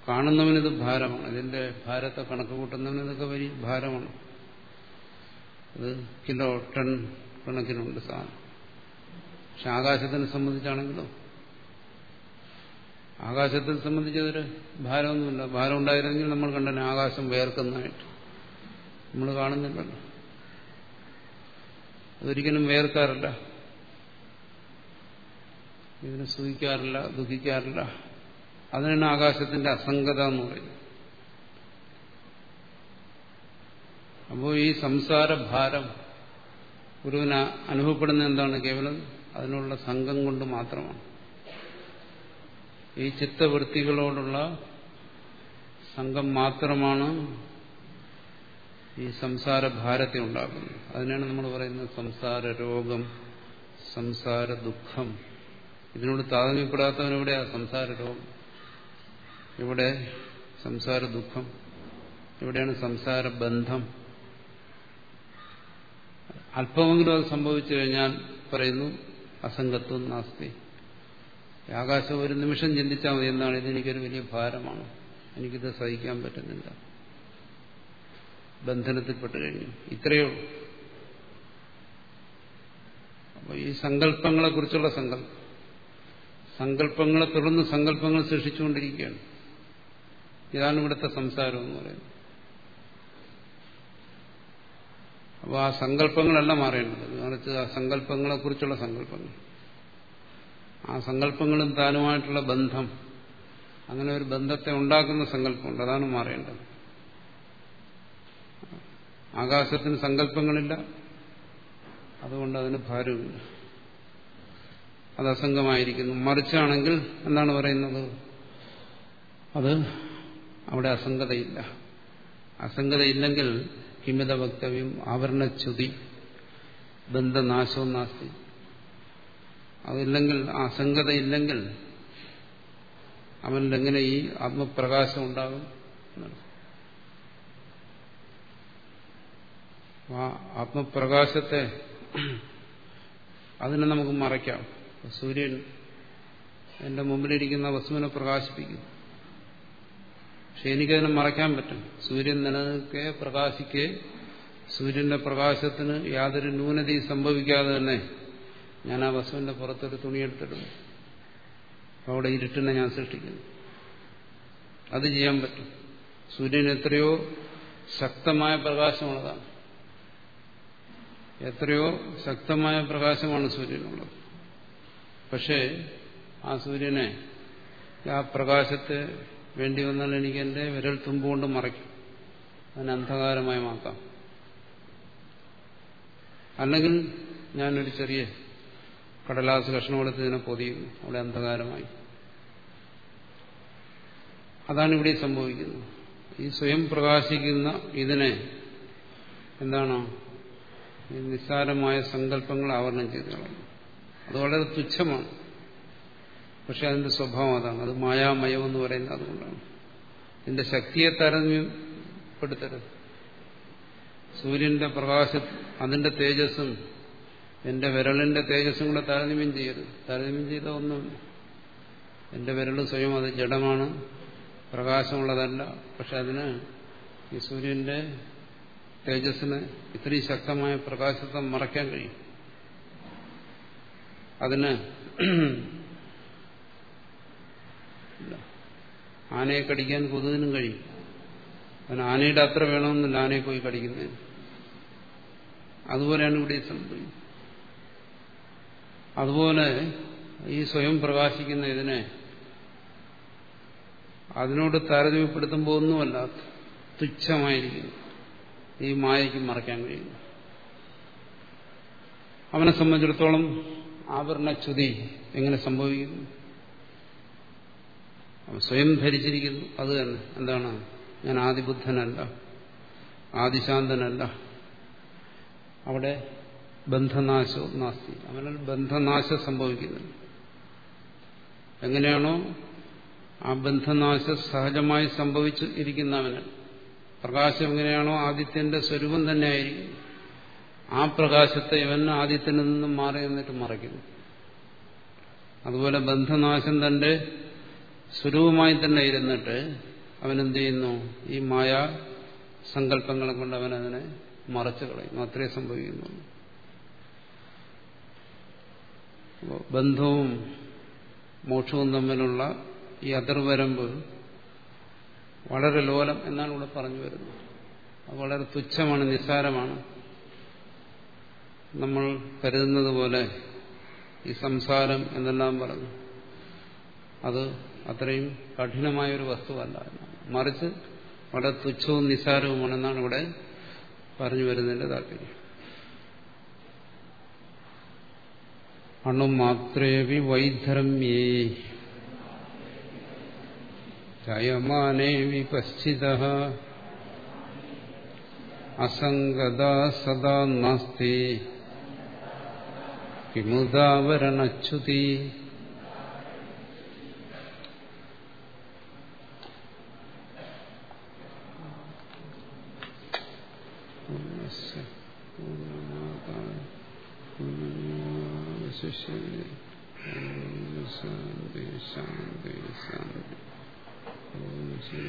[SPEAKER 1] കാണുന്നവനിത് ഭാരമാണ്. ഇതിന്റെ ഭാരത്തെ കണക്ക് കൂട്ടുന്നവന് ഇതൊക്കെ വലിയ ഭാരമാണ്. അത് കിലോ ടൺ കണക്കിനുണ്ട് സാധനം. പക്ഷെ ആകാശത്തിനെ സംബന്ധിച്ചാണെങ്കിലോ? ആകാശത്തെ സംബന്ധിച്ചതൊരു ഭാരമൊന്നുമില്ല. ഭാരം ഉണ്ടായിരുന്നെങ്കിൽ നമ്മൾ കണ്ടനെ ആകാശം വേർക്കുന്നതായിട്ട്. നമ്മൾ കാണുന്നില്ലല്ലോ. അതൊരിക്കലും വേർക്കാറില്ല. ഇതിനെ സുഖിക്കാറില്ല ദുഃഖിക്കാറില്ല. അതിനാണ് ആകാശത്തിന്റെ അസംഗത എന്ന് പറയുന്നത്. അപ്പോൾ ഈ സംസാര ഭാരം ഗുരുവിന് അനുഭവപ്പെടുന്ന എന്താണ്? കേവലം അതിനുള്ള സംഘം കൊണ്ട് മാത്രമാണ്. ഈ ചിത്തവൃത്തികളോടുള്ള സംഘം മാത്രമാണ് ഈ സംസാര ഭാരത്തെ ഉണ്ടാക്കുന്നു. അതിനാണ് നമ്മൾ പറയുന്നത് സംസാര രോഗം സംസാര ദുഃഖം ഇതിനോട് താതാമ്യപ്പെടാത്തവനെവിടെയാ സംസാര രോഗം ഇവിടെ സംസാര ദുഃഖം ഇവിടെയാണ് സംസാര ബന്ധം അല്പമെങ്കിലും അത് സംഭവിച്ചു കഴിഞ്ഞാൽ പറയുന്നു അസംഗത്വം നാസ്തി. ആകാശം ഒരു നിമിഷം ചിന്തിച്ചാൽ മതി എന്താണ്? ഇതെനിക്കൊരു വലിയ ഭാരമാണ്. എനിക്കിത് സഹിക്കാൻ പറ്റുന്നില്ല. ബന്ധനത്തിൽപ്പെട്ട് കഴിഞ്ഞു. ഇത്രയോ അപ്പോൾ ഈ സങ്കല്പങ്ങളെക്കുറിച്ചുള്ള സങ്കല്പം. സങ്കല്പങ്ങളെ തുടർന്ന് സങ്കല്പങ്ങൾ സൃഷ്ടിച്ചുകൊണ്ടിരിക്കുകയാണ്. ഇതാണ് ഇവിടുത്തെ സംസാരം എന്ന് പറയുന്നത്. അപ്പോൾ ആ സങ്കല്പങ്ങളല്ല മാറേണ്ടത്. മറിച്ച് ആ സങ്കല്പങ്ങളെക്കുറിച്ചുള്ള സങ്കല്പങ്ങൾ. ആ സങ്കല്പങ്ങളും താനുമായിട്ടുള്ള ബന്ധം. അങ്ങനെ ഒരു ബന്ധത്തെ ഉണ്ടാക്കുന്ന സങ്കല്പമുണ്ട്. അതാണ് മാറേണ്ടത്. ആകാശത്തിന് സങ്കല്പങ്ങളില്ല. അതുകൊണ്ട് അതിന് ഭാരമില്ല. അത് അസംഗമായിരിക്കുന്നു. മറിച്ചാണെങ്കിൽ എന്താണ് പറയുന്നത്? അത് അവിടെ അസംഗതയില്ല. അസംഗതയില്ലെങ്കിൽ കിമിത വക്തവ്യം ആവരണച്യുതി ബന്ധനാശവും നാസ്തി. അതില്ലെങ്കിൽ അസംഗതയില്ലെങ്കിൽ അവനിലെങ്ങനെ ഈ ആത്മപ്രകാശം ഉണ്ടാകും? ആ ആത്മപ്രകാശത്തെ അതിനെ നമുക്ക് മറയ്ക്കാം. സൂര്യൻ എന്റെ മുമ്പിലിരിക്കുന്ന വസ്തുവിനെ പ്രകാശിപ്പിക്കും. പക്ഷെ എനിക്കതിനെ മറയ്ക്കാൻ പറ്റും സൂര്യൻ നിലനിൽക്കെ പ്രകാശിക്കെ സൂര്യന്റെ പ്രകാശത്തിന് യാതൊരു ന്യൂനതയും സംഭവിക്കാതെ തന്നെ ഞാൻ ആ വസ്തുവിന്റെ പുറത്തൊരു തുണിയെടുത്തിടും അവിടെ ഇരുട്ടിനെ ഞാൻ സൃഷ്ടിക്കുന്നു. അത് ചെയ്യാൻ പറ്റും. സൂര്യൻ എത്രയോ ശക്തമായ പ്രകാശമുള്ളതാണ്. എത്രയോ ശക്തമായ പ്രകാശമാണ് സൂര്യനുള്ളത്. പക്ഷേ ആ സൂര്യനെ ആ പ്രകാശത്തെ വേണ്ടി വന്നാൽ എനിക്ക് എന്റെ വിരൽ തുമ്പുകൊണ്ട് മറയ്ക്കും. അതിനെ അന്ധകാരമായി മാക്കാം. അല്ലെങ്കിൽ ഞാനൊരു ചെറിയ കടലാസ് കഷ്ണം കൊടുത്ത് ഇതിനെ പൊതിയുന്നു. അവിടെ അന്ധകാരമായി. അതാണ് ഇവിടെ സംഭവിക്കുന്നത്. ഈ സ്വയം പ്രകാശിക്കുന്ന ഇതിനെ എന്താണ് ഈ നിസ്സാരമായ സങ്കല്പങ്ങൾ ആവരണം ചെയ്ത് കളയും അത് വളരെ തുച്ഛമാണ്. പക്ഷെ അതിന്റെ സ്വഭാവം അതാണ്. അത് മായാമയം എന്ന് പറയുന്നത് അതുകൊണ്ടാണ്. ഇതിന്റെ ശക്തിയെ താരതമ്യപ്പെടുത്തരുത്. സൂര്യന്റെ പ്രകാശ അതിന്റെ തേജസ്സും എന്റെ വിരളിന്റെ തേജസ്സും കൂടെ താരതമ്യം ചെയ്യരുത്. താരതമ്യം ചെയ്ത ഒന്നുമില്ല. എന്റെ വിരൽ സ്വയം അത് ജഡമാണ്. പ്രകാശമുള്ളതല്ല. പക്ഷെ അതിന് ഈ സൂര്യന്റെ തേജസ്സിന് ഇത്രയും ശക്തമായ പ്രകാശത്തെ മറയ്ക്കാൻ കഴിയും. അതിന് ആനയെ കടിക്കാൻ കൊതുകിനും കഴിയും. അതിന് ആനയുടെ അത്ര വേണമെന്നില്ല ആനയെ പോയി കടിക്കുന്നതിന്. അതുപോലെയാണ് ഇവിടെ സംഭവം. അതുപോലെ ഈ സ്വയം പ്രകാശിക്കുന്ന ഇതിനെ അതിനോട് താരതമ്യപ്പെടുത്തുമ്പോൾ ഒന്നുമല്ല തുച്ഛമായിരിക്കുന്നു. ഈ മായയ്ക്ക് മറയ്ക്കാൻ കഴിയുന്നു അവനെ സംബന്ധിച്ചിടത്തോളം ആവരണച്യുതി എങ്ങനെ സംഭവിക്കുന്നു? സ്വയം ധരിച്ചിരിക്കുന്നു. അത് തന്നെ. എന്താണ്? ഞാൻ ആദിബുദ്ധനല്ല. ആദിശാന്തനല്ല. അവിടെ ബന്ധനാശോ നാസ്തി. അവനിൽ ബന്ധനാശം സംഭവിക്കുന്നില്ല എങ്ങനെയാണോ ആ ബന്ധനാശം സഹജമായി സംഭവിച്ചു ഇരിക്കുന്നവന് പ്രകാശം എങ്ങനെയാണോ ആദിത്യന്റെ സ്വരൂപം തന്നെ ആയിരിക്കും ആ പ്രകാശത്തെ ഇവൻ ആദിത്യനിൽ നിന്നും മാറി എന്നിട്ട് മറയ്ക്കുന്നു. അതുപോലെ ബന്ധനാശം തന്റെ സ്വരൂപമായി തന്നെ ഇരുന്നിട്ട് അവനെന്ത് ചെയ്യുന്നു ഈ മായ സങ്കല്പങ്ങളെ കൊണ്ട് അവൻ മറച്ചു കളയുന്നു. അത്രേ സംഭവിക്കുന്നു. ബന്ധവും മോക്ഷവും തമ്മിലുള്ള ഈ അതിർവരമ്പ് വളരെ ലോലം എന്നാണ് ഇവിടെ പറഞ്ഞു വരുന്നത്. അത് വളരെ തുച്ഛമാണ് നിസ്സാരമാണ്. നമ്മൾ കരുതുന്നത് പോലെ ഈ സംസാരം എന്നെല്ലാം പറഞ്ഞു. അത് അത്രയും കഠിനമായൊരു വസ്തുവല്ല മറിച്ച് വളരെ തുച്ഛവും നിസ്സാരവുമാണെന്നാണ് ഇവിടെ പറഞ്ഞു വരുന്നതിന്റെ താല്പര്യം. അണു മാത്രേവി വൈധർമ്യേ ജയമാനേ വിപശ്ചിത അസംഗത സദാ നാസ്തി കിമുദാവരണച്യുതി ശാന്തി ശാന്തി ശാന്തി ശ്രീ